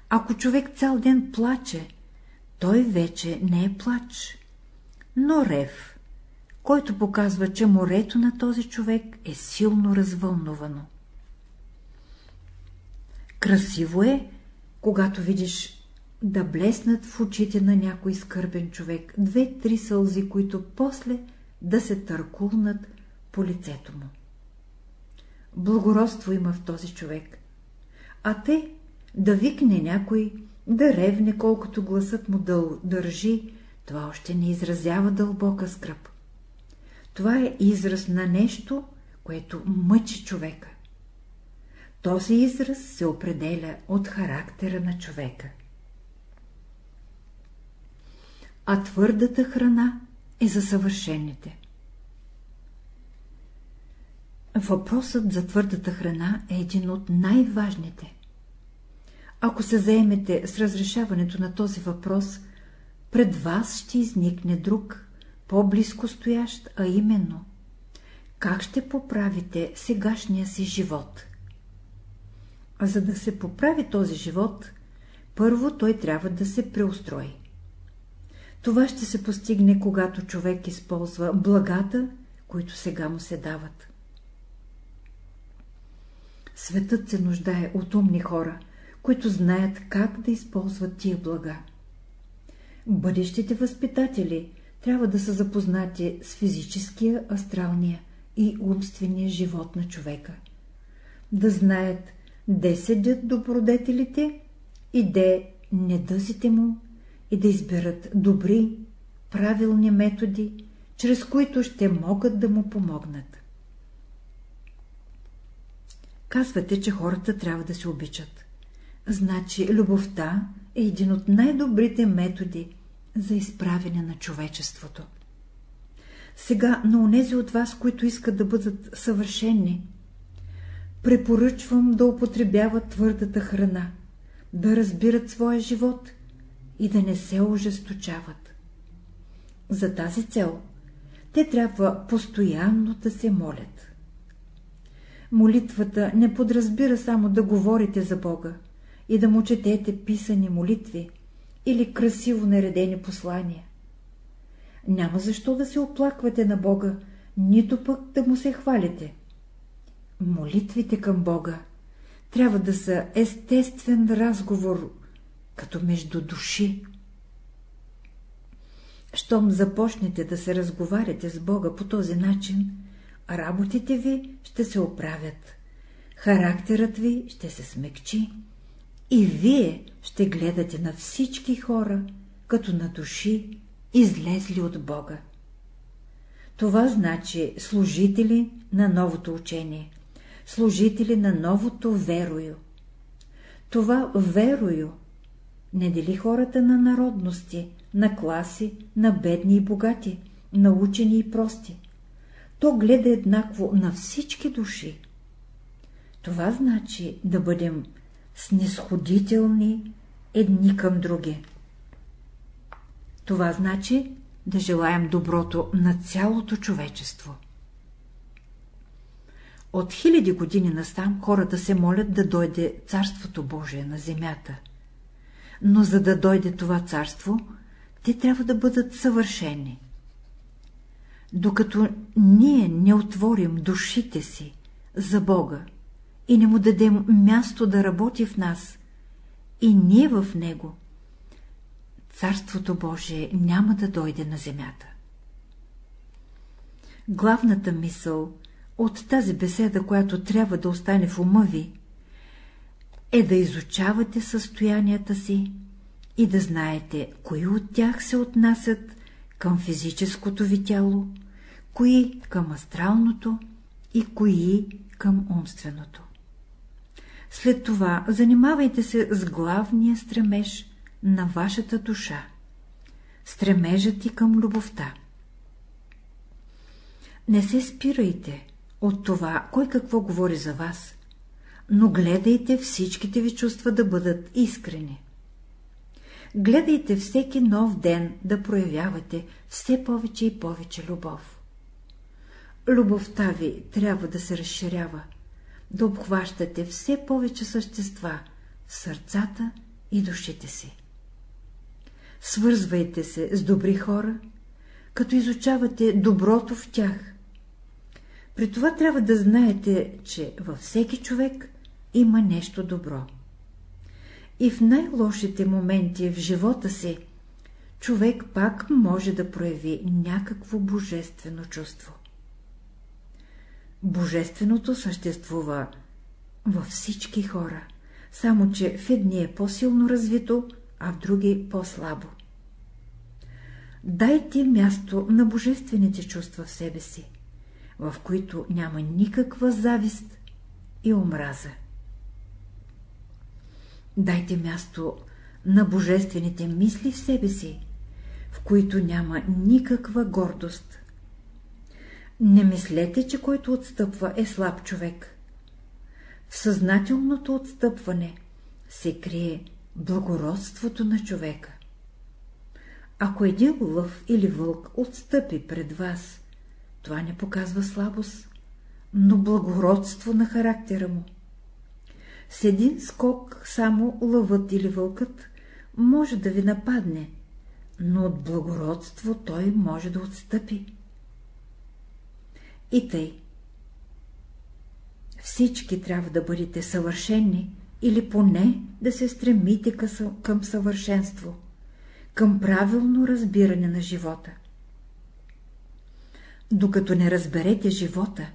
S1: Ако човек цял ден плаче, той вече не е плач, но рев, който показва, че морето на този човек е силно развълнувано. Красиво е, когато видиш да блеснат в очите на някой скърбен човек две-три сълзи, които после да се търкулнат по лицето му. Благородство има в този човек, а те да викне някой, да ревне колкото гласът му да държи, това още не изразява дълбока скръп. Това е израз на нещо, което мъчи човека. Този израз се определя от характера на човека. А твърдата храна е за съвършените. Въпросът за твърдата храна е един от най-важните. Ако се заемете с разрешаването на този въпрос, пред вас ще изникне друг, по-близко стоящ, а именно как ще поправите сегашния си живот. А за да се поправи този живот, първо той трябва да се преустрои. Това ще се постигне, когато човек използва благата, които сега му се дават. Светът се нуждае от умни хора, които знаят как да използват тия блага. Бъдещите възпитатели трябва да са запознати с физическия, астралния и умствения живот на човека. Да знаят, де седят добродетелите и де недъзите му и да изберат добри, правилни методи, чрез които ще могат да му помогнат. Казвате, че хората трябва да се обичат. Значи любовта е един от най-добрите методи за изправене на човечеството. Сега на онези от вас, които искат да бъдат съвършени, препоръчвам да употребяват твърдата храна, да разбират своя живот и да не се ожесточават. За тази цел те трябва постоянно да се молят. Молитвата не подразбира само да говорите за Бога и да му четете писани молитви или красиво наредени послания. Няма защо да се оплаквате на Бога, нито пък да му се хвалите. Молитвите към Бога трябва да са естествен разговор, като между души. Щом започнете да се разговаряте с Бога по този начин, работите ви ще се оправят, характерът ви ще се смекчи и вие ще гледате на всички хора, като на души, излезли от Бога. Това значи служители на новото учение, служители на новото верою. Това верою не дели хората на народности, на класи, на бедни и богати, на учени и прости. То гледа еднакво на всички души. Това значи да бъдем снисходителни едни към други. Това значи да желаем доброто на цялото човечество. От хиляди години настам хората се молят да дойде Царството Божие на земята. Но за да дойде това царство, те трябва да бъдат съвършени. Докато ние не отворим душите си за Бога и не му дадем място да работи в нас, и ние в Него, Царството Божие няма да дойде на земята. Главната мисъл от тази беседа, която трябва да остане в ума ви, е да изучавате състоянията си и да знаете, кои от тях се отнасят към физическото ви тяло, кои към астралното и кои към умственото. След това занимавайте се с главния стремеж на вашата душа, стремежът ти към любовта. Не се спирайте от това, кой какво говори за вас, но гледайте всичките ви чувства да бъдат искрени. Гледайте всеки нов ден да проявявате все повече и повече любов. Любовта ви трябва да се разширява, да обхващате все повече същества в сърцата и душите си. Свързвайте се с добри хора, като изучавате доброто в тях. При това трябва да знаете, че във всеки човек има нещо добро. И в най-лошите моменти в живота си, човек пак може да прояви някакво божествено чувство. Божественото съществува във всички хора, само че в едни е по-силно развито, а в други по-слабо. Дайте място на божествените чувства в себе си, в които няма никаква завист и омраза. Дайте място на божествените мисли в себе си, в които няма никаква гордост. Не мислете, че който отстъпва е слаб човек. В съзнателното отстъпване се крие благородството на човека. Ако един лъв или вълк отстъпи пред вас, това не показва слабост, но благородство на характера му. С един скок само лъвът или вълкът може да ви нападне, но от благородство той може да отстъпи. И тъй. Всички трябва да бъдете съвършени или поне да се стремите към съвършенство, към правилно разбиране на живота. Докато не разберете живота,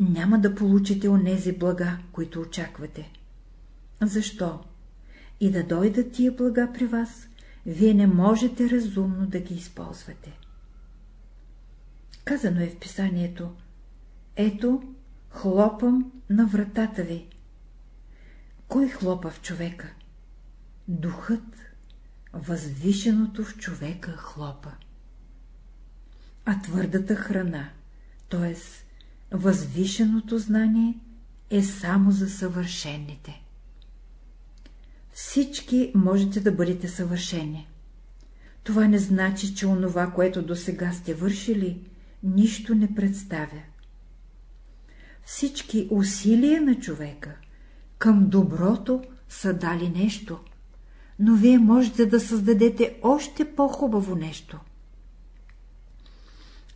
S1: няма да получите онези блага, които очаквате. Защо? И да дойдат тия блага при вас, вие не можете разумно да ги използвате. Казано е в писанието. Ето, хлопам на вратата ви. Кой хлопа в човека? Духът, възвишеното в човека хлопа. А твърдата храна, т.е. възвишеното знание, е само за съвършените. Всички можете да бъдете съвършени. Това не значи, че онова, което до сега сте вършили, нищо не представя. Всички усилия на човека към доброто са дали нещо, но вие можете да създадете още по-хубаво нещо.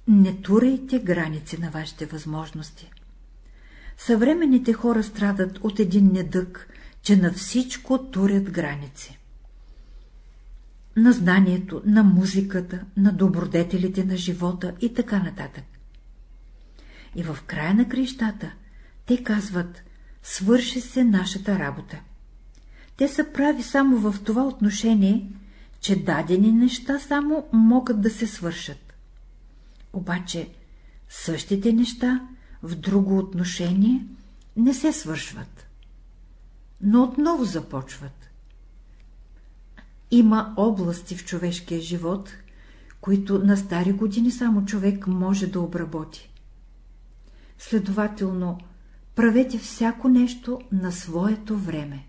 S1: Не турайте граници на вашите възможности. Съвременните хора страдат от един недък, че на всичко турят граници. На знанието, на музиката, на добродетелите на живота и така нататък. И в края на крещата те казват, свърши се нашата работа. Те са прави само в това отношение, че дадени неща само могат да се свършат. Обаче същите неща в друго отношение не се свършват, но отново започват. Има области в човешкия живот, които на стари години само човек може да обработи. Следователно, правете всяко нещо на своето време.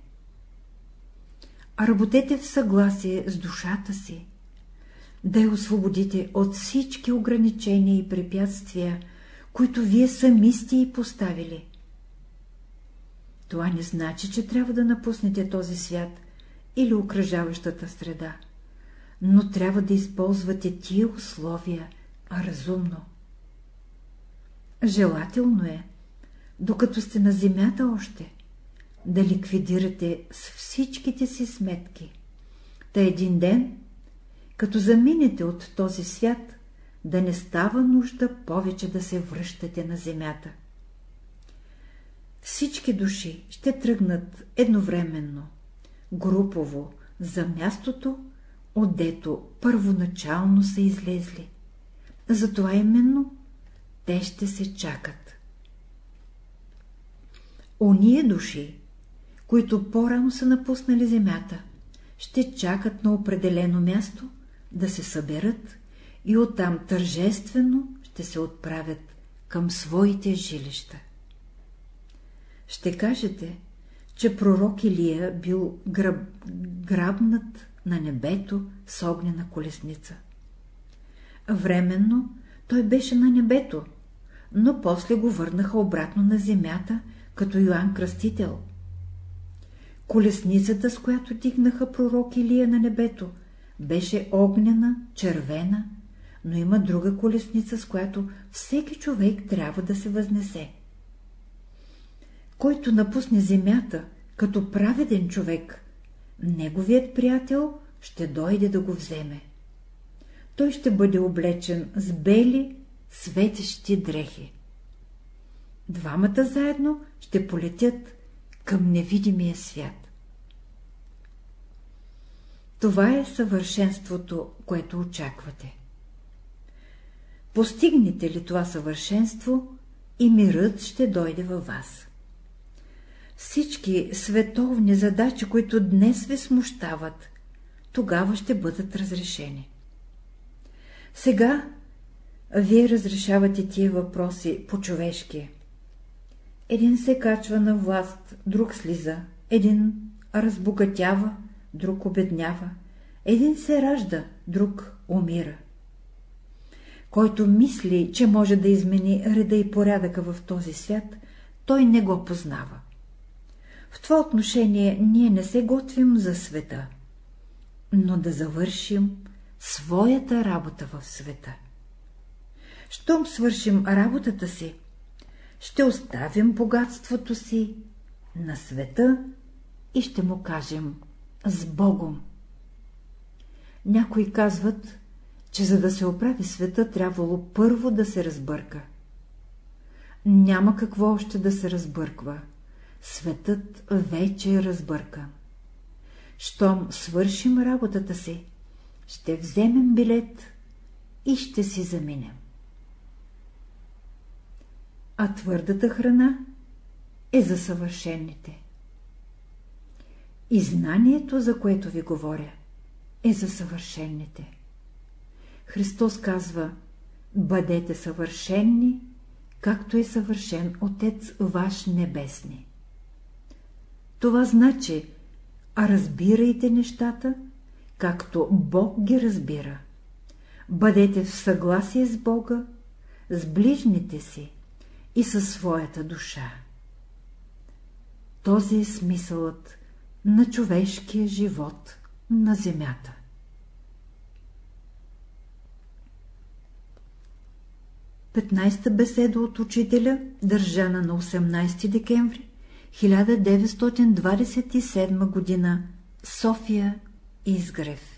S1: А работете в съгласие с душата си, да я освободите от всички ограничения и препятствия, които вие сами сте и поставили. Това не значи, че трябва да напуснете този свят или окръжаващата среда, но трябва да използвате тия условия разумно. Желателно е, докато сте на земята още, да ликвидирате с всичките си сметки. Та един ден, като заминете от този свят, да не става нужда повече да се връщате на земята. Всички души ще тръгнат едновременно, групово, за мястото, отдето първоначално са излезли. Затова именно те ще се чакат. Ония души, които по-рано са напуснали земята, ще чакат на определено място да се съберат и оттам тържествено ще се отправят към своите жилища. Ще кажете, че пророк Илия бил граб... грабнат на небето с огнена колесница. Временно той беше на небето, но после го върнаха обратно на земята, като Йоанн Кръстител. Колесницата, с която дигнаха пророк Илия на небето, беше огнена, червена, но има друга колесница, с която всеки човек трябва да се възнесе. Който напусне земята, като праведен човек, неговият приятел ще дойде да го вземе. Той ще бъде облечен с бели, светещи дрехи. Двамата заедно ще полетят към невидимия свят. Това е съвършенството, което очаквате. Постигнете ли това съвършенство, и мирът ще дойде във вас. Всички световни задачи, които днес ви смущават, тогава ще бъдат разрешени. Сега вие разрешавате тия въпроси по-човешки. Един се качва на власт, друг слиза, един разбогатява, друг обеднява, един се ражда, друг умира. Който мисли, че може да измени реда и порядъка в този свят, той не го познава. В това отношение ние не се готвим за света, но да завършим своята работа в света. Щом свършим работата си, ще оставим богатството си на света и ще му кажем с Богом. Някои казват, че за да се оправи света, трябвало първо да се разбърка. Няма какво още да се разбърква. Светът вече е разбъркан. Щом свършим работата си, ще вземем билет и ще си заминем. А твърдата храна е за съвършените. И знанието, за което ви говоря, е за съвършените. Христос казва, бъдете съвършенни, както е съвършен Отец ваш небесни. Това значи, а разбирайте нещата, както Бог ги разбира. Бъдете в съгласие с Бога, с ближните си и със своята душа. Този е смисълът на човешкия живот на земята. Петнайста беседа от учителя, държана на 18 декември 1927 г. София Изгрев